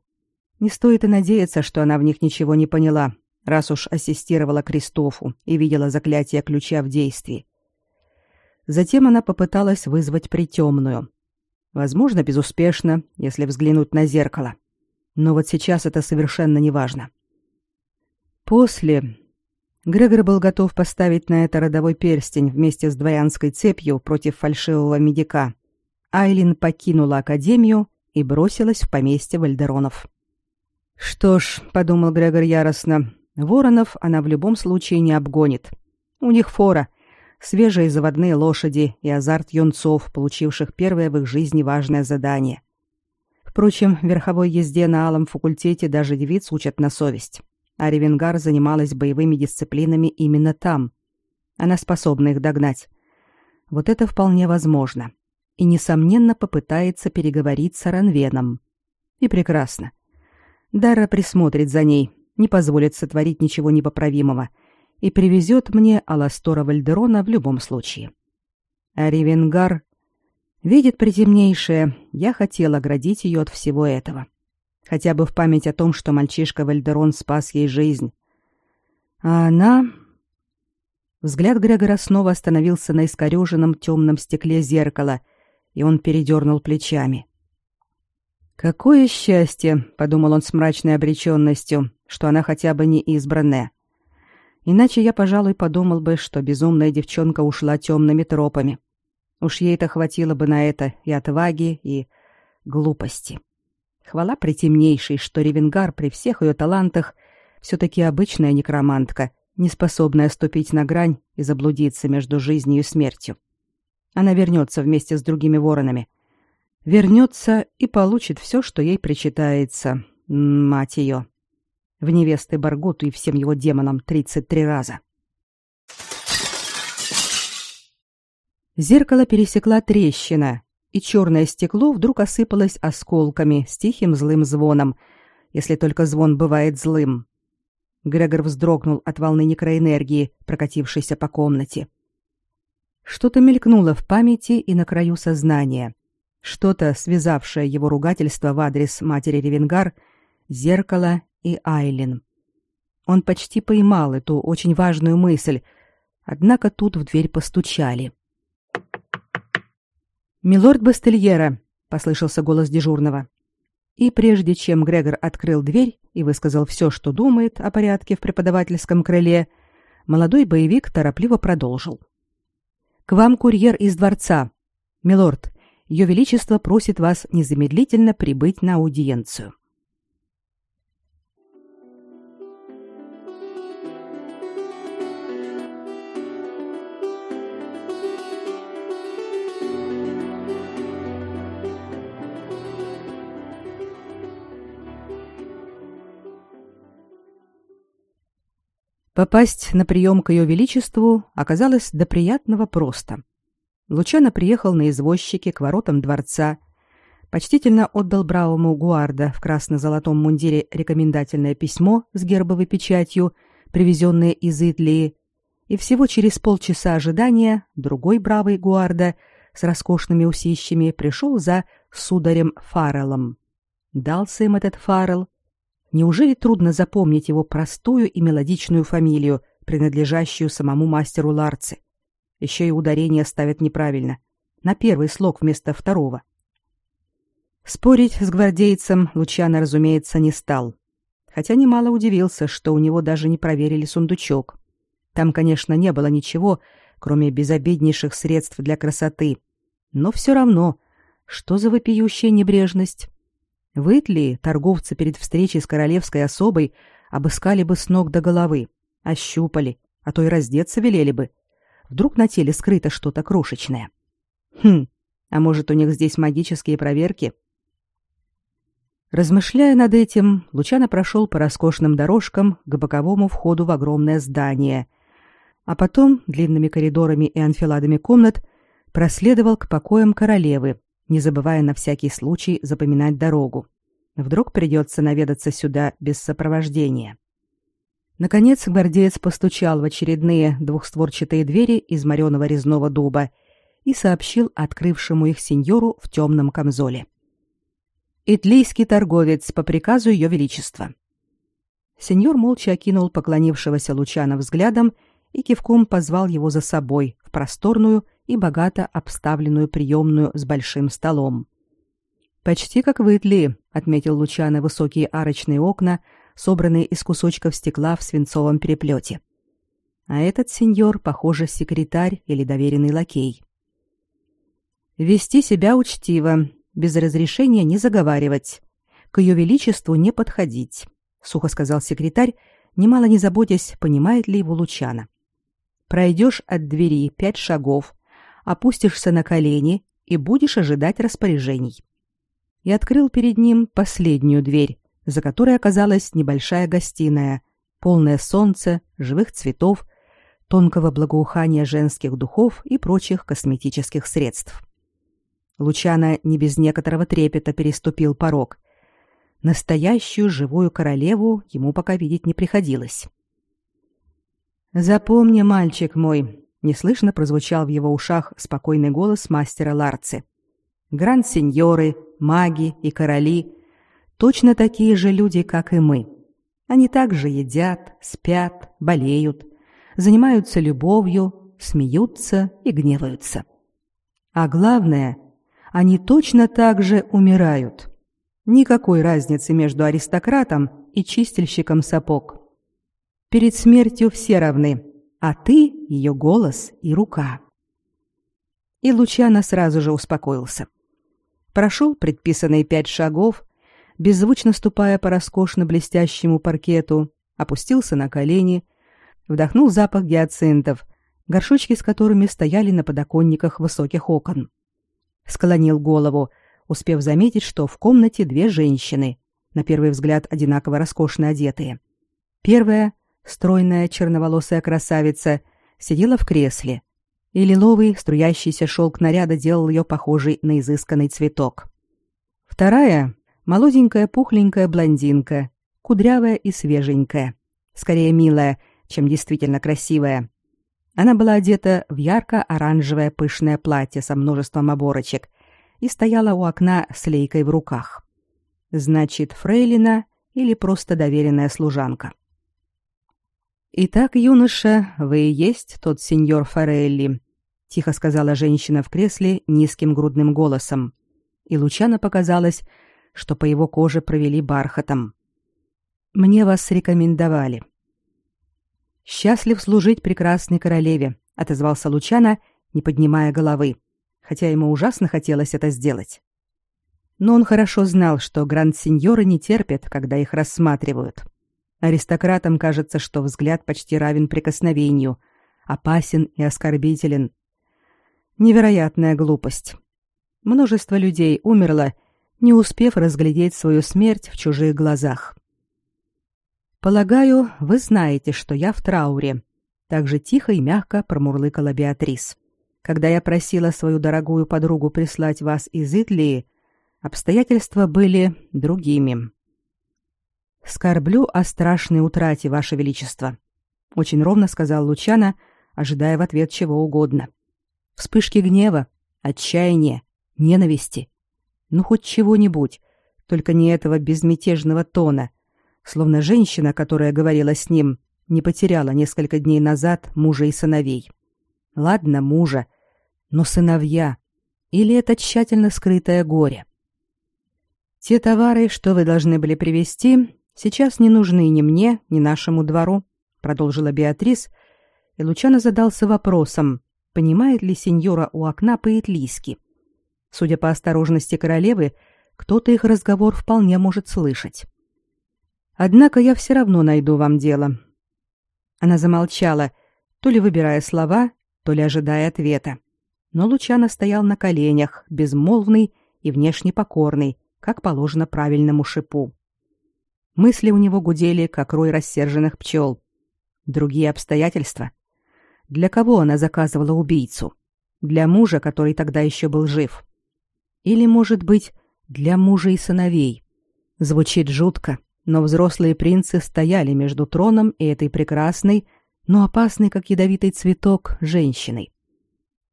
Не стоит и надеяться, что она в них ничего не поняла, раз уж ассистировала Кристофу и видела заклятие ключа в действии. Затем она попыталась вызвать притемную. Возможно, безуспешно, если взглянуть на зеркало. Но вот сейчас это совершенно не важно. После Грегор был готов поставить на это родовой перстень вместе с двоянской цепью против фальшивого медика. Айлин покинула академию и бросилась в поместье Вальдеронов. «Что ж», — подумал Грегор яростно, — «воронов она в любом случае не обгонит. У них фора, свежие заводные лошади и азарт юнцов, получивших первое в их жизни важное задание. Впрочем, верховой езде на алом факультете даже девиц учат на совесть а Ревенгар занималась боевыми дисциплинами именно там. Она способна их догнать. Вот это вполне возможно. И, несомненно, попытается переговорить с Аранвеном. И прекрасно. Дара присмотрит за ней, не позволит сотворить ничего непоправимого и привезет мне Аластора Вальдерона в любом случае. А Ревенгар... Видит притемнейшее, я хотел оградить ее от всего этого хотя бы в память о том, что мальчишка Вальдерон спас ей жизнь. А она... Взгляд Грегора снова остановился на искореженном темном стекле зеркала, и он передернул плечами. «Какое счастье!» — подумал он с мрачной обреченностью, что она хотя бы не избранная. Иначе я, пожалуй, подумал бы, что безумная девчонка ушла темными тропами. Уж ей-то хватило бы на это и отваги, и глупости. Хвала притемнейшей, что Ревенгар при всех ее талантах все-таки обычная некромантка, не способная ступить на грань и заблудиться между жизнью и смертью. Она вернется вместе с другими воронами. Вернется и получит все, что ей причитается. Мать ее. В невесты Барготу и всем его демонам тридцать три раза. Зеркало пересекла трещина, и черное стекло вдруг осыпалось осколками с тихим злым звоном, если только звон бывает злым. Грегор вздрогнул от волны некроэнергии, прокатившейся по комнате. Что-то мелькнуло в памяти и на краю сознания. Что-то, связавшее его ругательство в адрес матери Ревенгар, зеркало и Айлин. Он почти поймал эту очень важную мысль, однако тут в дверь постучали. «Милорд Бастельера», — послышался голос дежурного. И прежде чем Грегор открыл дверь и высказал все, что думает о порядке в преподавательском крыле, молодой боевик торопливо продолжил. «К вам курьер из дворца. Милорд, Ее Величество просит вас незамедлительно прибыть на аудиенцию». Попасть на прием к ее величеству оказалось до приятного просто. Лучано приехал на извозчике к воротам дворца, почтительно отдал бравому гуарда в красно-золотом мундире рекомендательное письмо с гербовой печатью, привезенное из Итлии, и всего через полчаса ожидания другой бравый гуарда с роскошными усищами пришел за сударем Фарреллом. Дался им этот Фаррелл Неужели трудно запомнить его простую и мелодичную фамилию, принадлежащую самому мастеру Ларци? Еще и ударение ставят неправильно. На первый слог вместо второго. Спорить с гвардейцем Лучано, разумеется, не стал. Хотя немало удивился, что у него даже не проверили сундучок. Там, конечно, не было ничего, кроме безобиднейших средств для красоты. Но все равно, что за вопиющая небрежность? В Итли торговцы перед встречей с королевской особой обыскали бы с ног до головы, ощупали, а то и раздеться велели бы. Вдруг на теле скрыто что-то крошечное. Хм, а может, у них здесь магические проверки? Размышляя над этим, Лучано прошел по роскошным дорожкам к боковому входу в огромное здание, а потом длинными коридорами и анфиладами комнат проследовал к покоям королевы, не забывая на всякий случай запоминать дорогу. Вдруг придется наведаться сюда без сопровождения. Наконец гвардеец постучал в очередные двухстворчатые двери из мореного резного дуба и сообщил открывшему их сеньору в темном камзоле. Итлийский торговец по приказу Ее Величества. Сеньор молча окинул поклонившегося Лучана взглядом и кивком позвал его за собой в просторную и богато обставленную приемную с большим столом. «Почти как в Итли», — отметил Лучано высокие арочные окна, собранные из кусочков стекла в свинцовом переплете. А этот сеньор, похоже, секретарь или доверенный лакей. «Вести себя учтиво, без разрешения не заговаривать, к ее величеству не подходить, сухо сказал секретарь, немало не заботясь, понимает ли его Лучана. Пройдешь от двери пять шагов, опустишься на колени и будешь ожидать распоряжений. И открыл перед ним последнюю дверь, за которой оказалась небольшая гостиная, полная солнца, живых цветов, тонкого благоухания женских духов и прочих косметических средств. Лучано не без некоторого трепета переступил порог. Настоящую живую королеву ему пока видеть не приходилось. «Запомни, мальчик мой», — неслышно прозвучал в его ушах спокойный голос мастера Ларци. «Гранд-сеньоры, маги и короли — точно такие же люди, как и мы. Они также едят, спят, болеют, занимаются любовью, смеются и гневаются. А главное, они точно так же умирают. Никакой разницы между аристократом и чистильщиком сапог. Перед смертью все равны, а ты — ее голос и рука. И Лучано сразу же успокоился. Прошел предписанные пять шагов, беззвучно ступая по роскошно блестящему паркету, опустился на колени, вдохнул запах гиацинтов, горшочки с которыми стояли на подоконниках высоких окон склонил голову, успев заметить, что в комнате две женщины, на первый взгляд одинаково роскошно одетые. Первая, стройная черноволосая красавица, сидела в кресле, и лиловый струящийся шелк наряда делал ее похожей на изысканный цветок. Вторая, молоденькая пухленькая блондинка, кудрявая и свеженькая, скорее милая, чем действительно красивая, она была одета в ярко-оранжевое пышное платье со множеством оборочек и стояла у окна с лейкой в руках. Значит, фрейлина или просто доверенная служанка. «Итак, юноша, вы и есть тот сеньор Форелли», — тихо сказала женщина в кресле низким грудным голосом. И Лучано показалось, что по его коже провели бархатом. «Мне вас рекомендовали. Счастлив служить прекрасной королеве, отозвался Лучано, не поднимая головы, хотя ему ужасно хотелось это сделать. Но он хорошо знал, что гранд-сеньоры не терпят, когда их рассматривают. Аристократам кажется, что взгляд почти равен прикосновению, опасен и оскорбителен. Невероятная глупость. Множество людей умерло, не успев разглядеть свою смерть в чужих глазах. Полагаю, вы знаете, что я в трауре. Так же тихо и мягко промурлыкала Беатрис. Когда я просила свою дорогую подругу прислать вас из Итлии, обстоятельства были другими. Скорблю о страшной утрате, ваше величество, очень ровно сказал Лучано, ожидая в ответ чего угодно. Вспышки гнева, отчаяния, ненависти. Ну хоть чего-нибудь, только не этого безмятежного тона, словно женщина, которая говорила с ним, не потеряла несколько дней назад мужа и сыновей. Ладно, мужа, но сыновья. Или это тщательно скрытое горе? Те товары, что вы должны были привезти, сейчас не нужны ни мне, ни нашему двору, продолжила Беатрис, и Лучано задался вопросом, понимает ли сеньора у окна по-итлийски. Судя по осторожности королевы, кто-то их разговор вполне может слышать. Однако я все равно найду вам дело. Она замолчала, то ли выбирая слова, то ли ожидая ответа. Но Лучано стоял на коленях, безмолвный и внешне покорный, как положено правильному шипу. Мысли у него гудели, как рой рассерженных пчел. Другие обстоятельства. Для кого она заказывала убийцу? Для мужа, который тогда еще был жив? Или, может быть, для мужа и сыновей? Звучит жутко, но взрослые принцы стояли между троном и этой прекрасной, но опасной, как ядовитый цветок, женщиной.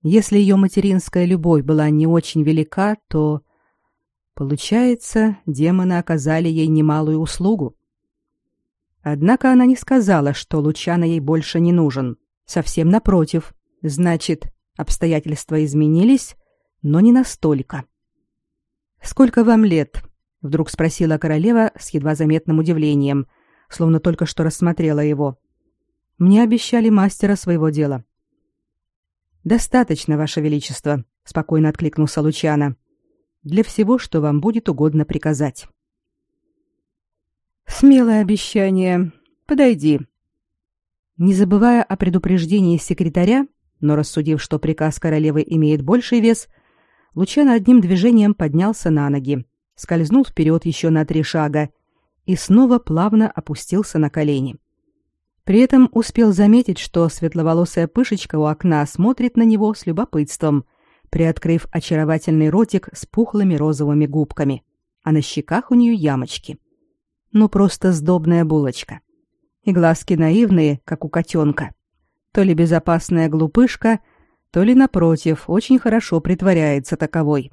Если ее материнская любовь была не очень велика, то... Получается, демоны оказали ей немалую услугу. Однако она не сказала, что Лучано ей больше не нужен. Совсем напротив. Значит, обстоятельства изменились, но не настолько. «Сколько вам лет?» — вдруг спросила королева с едва заметным удивлением, словно только что рассмотрела его. «Мне обещали мастера своего дела». «Достаточно, ваше величество», — спокойно откликнулся Лучано. «Для всего, что вам будет угодно приказать». «Смелое обещание. Подойди». Не забывая о предупреждении секретаря, но рассудив, что приказ королевы имеет больший вес, Лучано одним движением поднялся на ноги, скользнул вперед еще на три шага и снова плавно опустился на колени. При этом успел заметить, что светловолосая пышечка у окна смотрит на него с любопытством, приоткрыв очаровательный ротик с пухлыми розовыми губками, а на щеках у нее ямочки. Ну, просто сдобная булочка. И глазки наивные, как у котенка. То ли безопасная глупышка, то ли, напротив, очень хорошо притворяется таковой.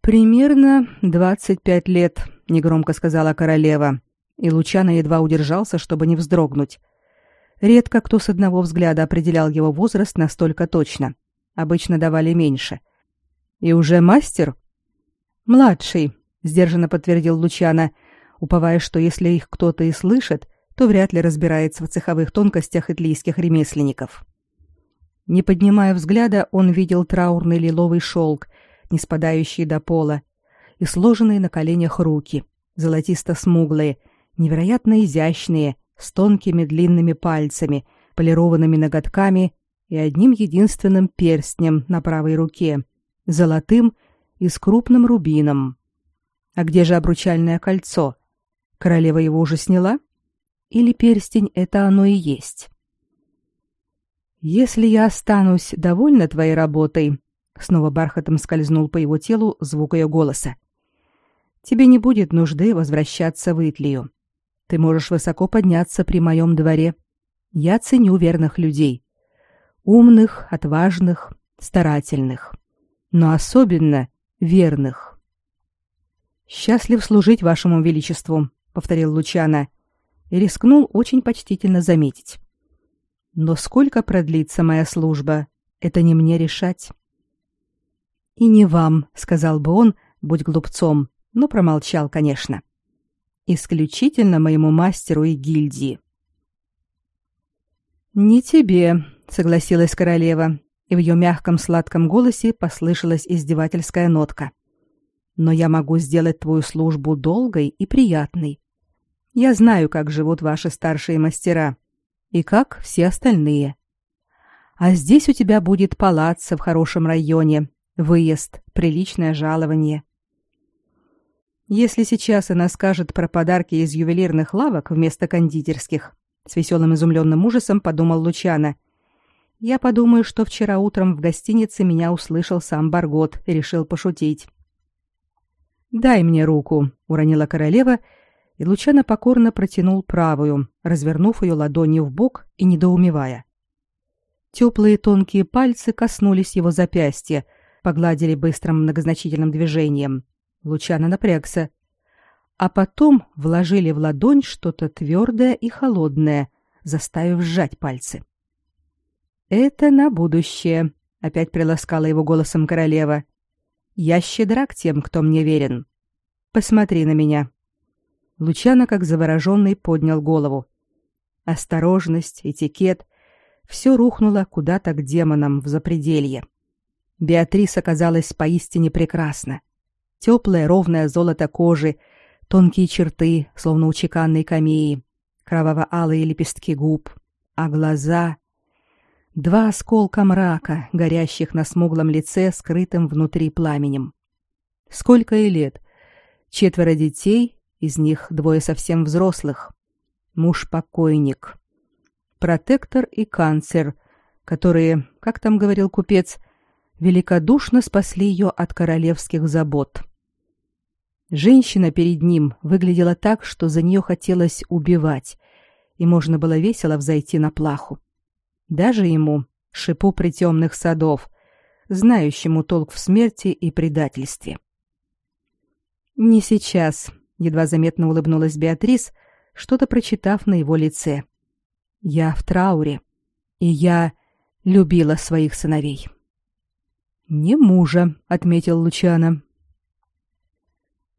«Примерно двадцать пять лет», — негромко сказала королева, и Лучано едва удержался, чтобы не вздрогнуть. Редко кто с одного взгляда определял его возраст настолько точно. Обычно давали меньше. «И уже мастер?» «Младший», — сдержанно подтвердил Лучано, уповая, что если их кто-то и слышит, то вряд ли разбирается в цеховых тонкостях итлийских ремесленников. Не поднимая взгляда, он видел траурный лиловый шелк, не спадающий до пола, и сложенные на коленях руки, золотисто-смуглые, невероятно изящные, с тонкими длинными пальцами, полированными ноготками и одним единственным перстнем на правой руке, золотым и с крупным рубином. А где же обручальное кольцо? Королева его уже сняла? Или перстень это оно и есть? Если я останусь довольна твоей работой, снова бархатом скользнул по его телу звук ее голоса. Тебе не будет нужды возвращаться в Итлию. Ты можешь высоко подняться при моем дворе. Я ценю верных людей. Умных, отважных, старательных. Но особенно верных. «Счастлив служить вашему величеству», — повторил Лучана и рискнул очень почтительно заметить. «Но сколько продлится моя служба, это не мне решать». «И не вам», — сказал бы он, будь глупцом, но промолчал, конечно исключительно моему мастеру и гильдии. Не тебе, согласилась королева, и в ее мягком сладком голосе послышалась издевательская нотка. Но я могу сделать твою службу долгой и приятной. Я знаю, как живут ваши старшие мастера и как все остальные. А здесь у тебя будет палац в хорошем районе, выезд, приличное жалование. Если сейчас она скажет про подарки из ювелирных лавок вместо кондитерских, с веселым изумленным ужасом подумал Лучана. Я подумаю, что вчера утром в гостинице меня услышал сам Баргот и решил пошутить. «Дай мне руку», — уронила королева, и Лучана покорно протянул правую, развернув ее ладонью в бок и недоумевая. Теплые тонкие пальцы коснулись его запястья, погладили быстрым многозначительным движением — Лучано напрягся. А потом вложили в ладонь что-то твердое и холодное, заставив сжать пальцы. «Это на будущее», — опять приласкала его голосом королева. «Я щедра к тем, кто мне верен. Посмотри на меня». Лучано, как завороженный, поднял голову. Осторожность, этикет — все рухнуло куда-то к демонам в запределье. Беатрис оказалась поистине прекрасна. Теплое ровное золото кожи, тонкие черты, словно у чеканной камеи, кроваво-алые лепестки губ, а глаза... Два осколка мрака, горящих на смуглом лице, скрытым внутри пламенем. Сколько ей лет? Четверо детей, из них двое совсем взрослых. Муж-покойник. Протектор и канцер, которые, как там говорил купец, великодушно спасли ее от королевских забот. Женщина перед ним выглядела так, что за нее хотелось убивать, и можно было весело взойти на плаху. Даже ему, шипу притемных садов, знающему толк в смерти и предательстве. Не сейчас, едва заметно улыбнулась Беатрис, что-то прочитав на его лице. Я в трауре, и я любила своих сыновей. Не мужа, отметил Лучано.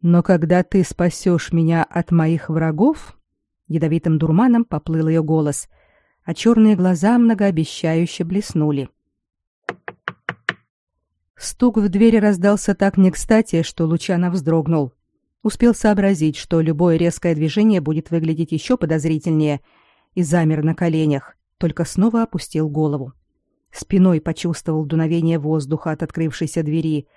Но когда ты спасешь меня от моих врагов, ядовитым дурманом поплыл ее голос, а черные глаза многообещающе блеснули. Стук в двери раздался так не кстати, что Лучано вздрогнул. Успел сообразить, что любое резкое движение будет выглядеть еще подозрительнее, и замер на коленях, только снова опустил голову. Спиной почувствовал дуновение воздуха от открывшейся двери,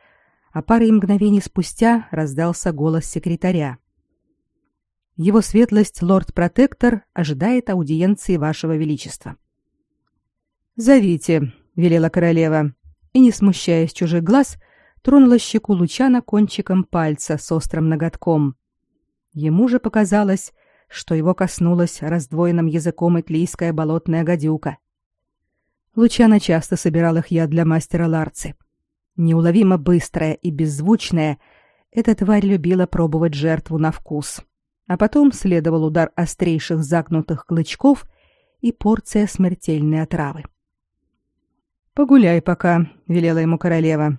а парой мгновений спустя раздался голос секретаря. Его светлость лорд-протектор ожидает аудиенции вашего величества. Зовите, велела королева, и не смущаясь чужих глаз, тронула щеку Лучана кончиком пальца с острым ноготком. Ему же показалось, что его коснулась раздвоенным языком итлийская болотная гадюка. Лучана часто собирал их яд для мастера Ларцы. Неуловимо быстрая и беззвучная, эта тварь любила пробовать жертву на вкус. А потом следовал удар острейших загнутых клычков и порция смертельной отравы. «Погуляй пока», — велела ему королева.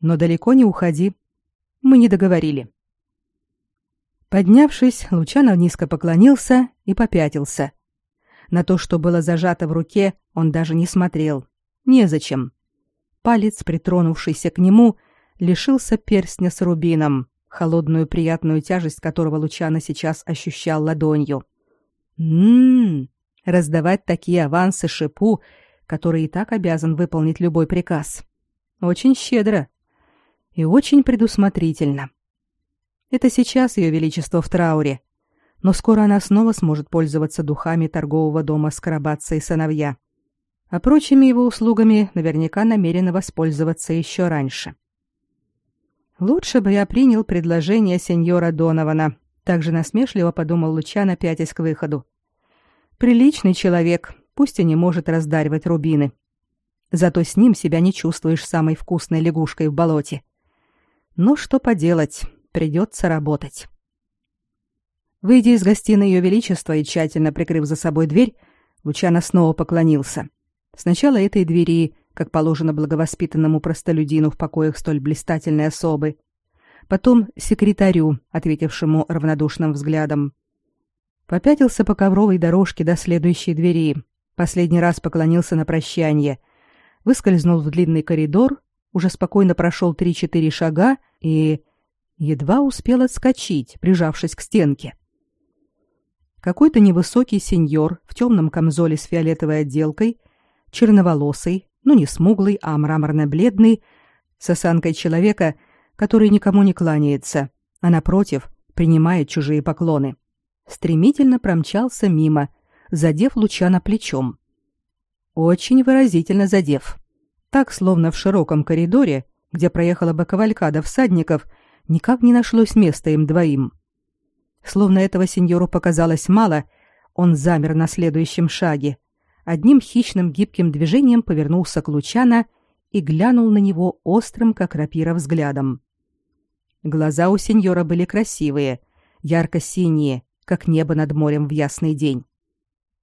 «Но далеко не уходи. Мы не договорили». Поднявшись, Лучанов низко поклонился и попятился. На то, что было зажато в руке, он даже не смотрел. Незачем. Палец, притронувшийся к нему, лишился перстня с рубином, холодную приятную тяжесть которого Лучано сейчас ощущал ладонью. Мм, раздавать такие авансы шипу который и так обязан выполнить любой приказ. Очень щедро и очень предусмотрительно. Это сейчас ее величество в трауре, но скоро она снова сможет пользоваться духами торгового дома Скоробатца и сыновья. А прочими его услугами наверняка намерена воспользоваться еще раньше. Лучше бы я принял предложение сеньора Донована, также насмешливо подумал Лучано, пятясь к выходу. Приличный человек, пусть и не может раздаривать рубины. Зато с ним себя не чувствуешь самой вкусной лягушкой в болоте. Но что поделать, придется работать. Выйдя из гостиной Ее Величества и тщательно прикрыв за собой дверь, Лучано снова поклонился. Сначала этой двери, как положено благовоспитанному простолюдину в покоях столь блистательной особы, потом секретарю, ответившему равнодушным взглядом. Попятился по ковровой дорожке до следующей двери, Последний раз поклонился на прощание, выскользнул в длинный коридор, уже спокойно прошел три-четыре шага и едва успел отскочить, прижавшись к стенке. Какой-то невысокий сеньор в темном камзоле с фиолетовой отделкой, черноволосый, ну не смуглый, а мраморно-бледный, с осанкой человека, который никому не кланяется, а напротив, принимает чужие поклоны, стремительно промчался мимо, задев Лучана плечом. Очень выразительно задев. Так, словно в широком коридоре, где проехала бы кавалькада всадников, никак не нашлось места им двоим. Словно этого сеньору показалось мало, он замер на следующем шаге. Одним хищным гибким движением повернулся к Лучана и глянул на него острым, как рапира, взглядом. Глаза у сеньора были красивые, ярко-синие, как небо над морем в ясный день.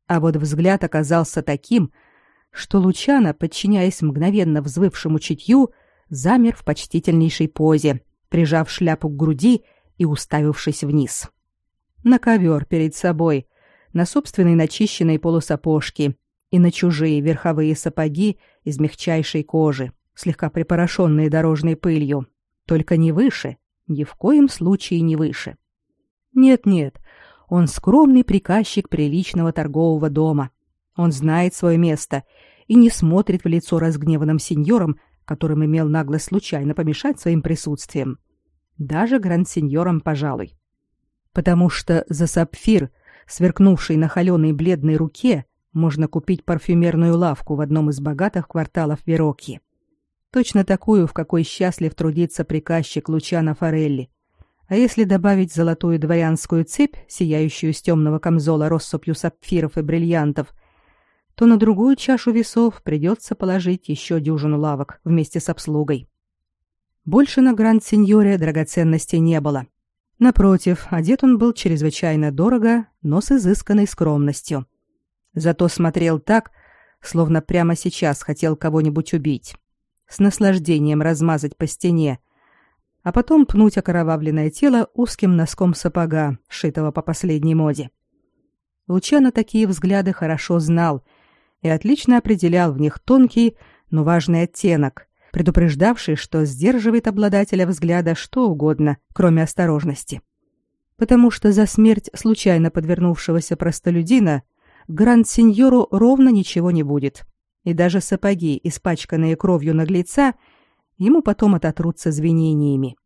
А вот взгляд оказался таким, что Лучано, подчиняясь мгновенно взвывшему чутью, замер в почтительнейшей позе, прижав шляпу к груди и уставившись вниз. На ковер перед собой, на собственные начищенные полусапожки и на чужие верховые сапоги из мягчайшей кожи, слегка припорошенные дорожной пылью, только не выше, ни в коем случае не выше. Нет-нет, он скромный приказчик приличного торгового дома. Он знает свое место и не смотрит в лицо разгневанным сеньорам, которым имел наглость случайно помешать своим присутствием. Даже гранд-сеньорам, пожалуй. Потому что за сапфир, сверкнувший на холеной бледной руке, можно купить парфюмерную лавку в одном из богатых кварталов Вероки. Точно такую, в какой счастлив трудиться приказчик Лучано Форелли. А если добавить золотую дворянскую цепь, сияющую с темного камзола россыпью сапфиров и бриллиантов, то на другую чашу весов придется положить еще дюжину лавок вместе с обслугой. Больше на Гранд-Синьоре драгоценностей не было. Напротив, одет он был чрезвычайно дорого, но с изысканной скромностью. Зато смотрел так, словно прямо сейчас хотел кого-нибудь убить, с наслаждением размазать по стене, а потом пнуть окровавленное тело узким носком сапога, шитого по последней моде. Лучано такие взгляды хорошо знал и отлично определял в них тонкий, но важный оттенок, предупреждавший, что сдерживает обладателя взгляда что угодно, кроме осторожности. Потому что за смерть случайно подвернувшегося простолюдина гранд-сеньору ровно ничего не будет, и даже сапоги, испачканные кровью наглеца, ему потом ототрутся звенениями.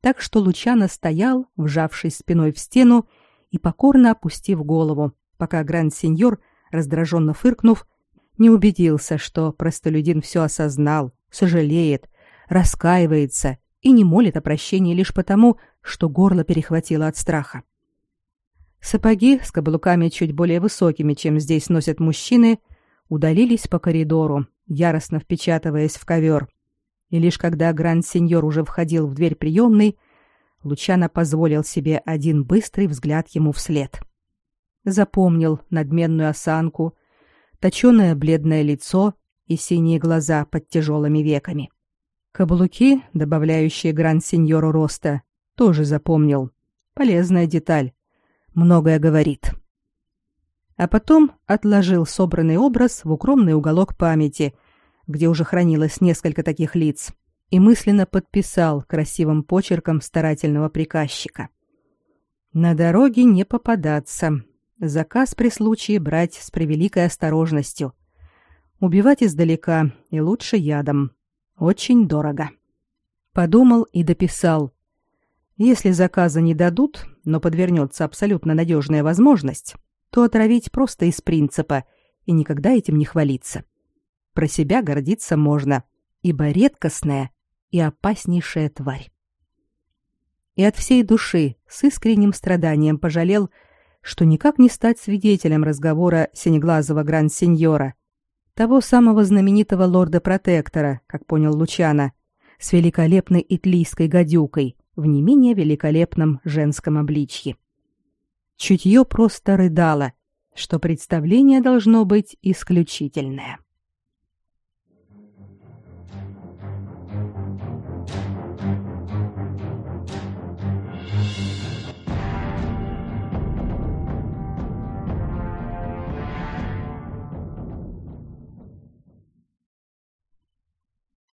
Так что Лучано стоял, вжавшись спиной в стену и покорно опустив голову, пока гранд-сеньор, раздраженно фыркнув, не убедился, что простолюдин все осознал, сожалеет, раскаивается и не молит о прощении лишь потому, что горло перехватило от страха. Сапоги с каблуками чуть более высокими, чем здесь носят мужчины, удалились по коридору, яростно впечатываясь в ковер. И лишь когда гранд-сеньор уже входил в дверь приемной, Лучано позволил себе один быстрый взгляд ему вслед. Запомнил надменную осанку, точеное бледное лицо и синие глаза под тяжелыми веками. Каблуки, добавляющие гранд-сеньору роста, тоже запомнил. Полезная деталь. Многое говорит. А потом отложил собранный образ в укромный уголок памяти, где уже хранилось несколько таких лиц, и мысленно подписал красивым почерком старательного приказчика. На дороге не попадаться. Заказ при случае брать с превеликой осторожностью — Убивать издалека и лучше ядом. Очень дорого. Подумал и дописал. Если заказа не дадут, но подвернется абсолютно надежная возможность, то отравить просто из принципа и никогда этим не хвалиться. Про себя гордиться можно, ибо редкостная и опаснейшая тварь. И от всей души с искренним страданием пожалел, что никак не стать свидетелем разговора синеглазого гранд-сеньора, того самого знаменитого лорда-протектора, как понял Лучана, с великолепной итлийской гадюкой в не менее великолепном женском обличье. Чутье просто рыдало, что представление должно быть исключительное.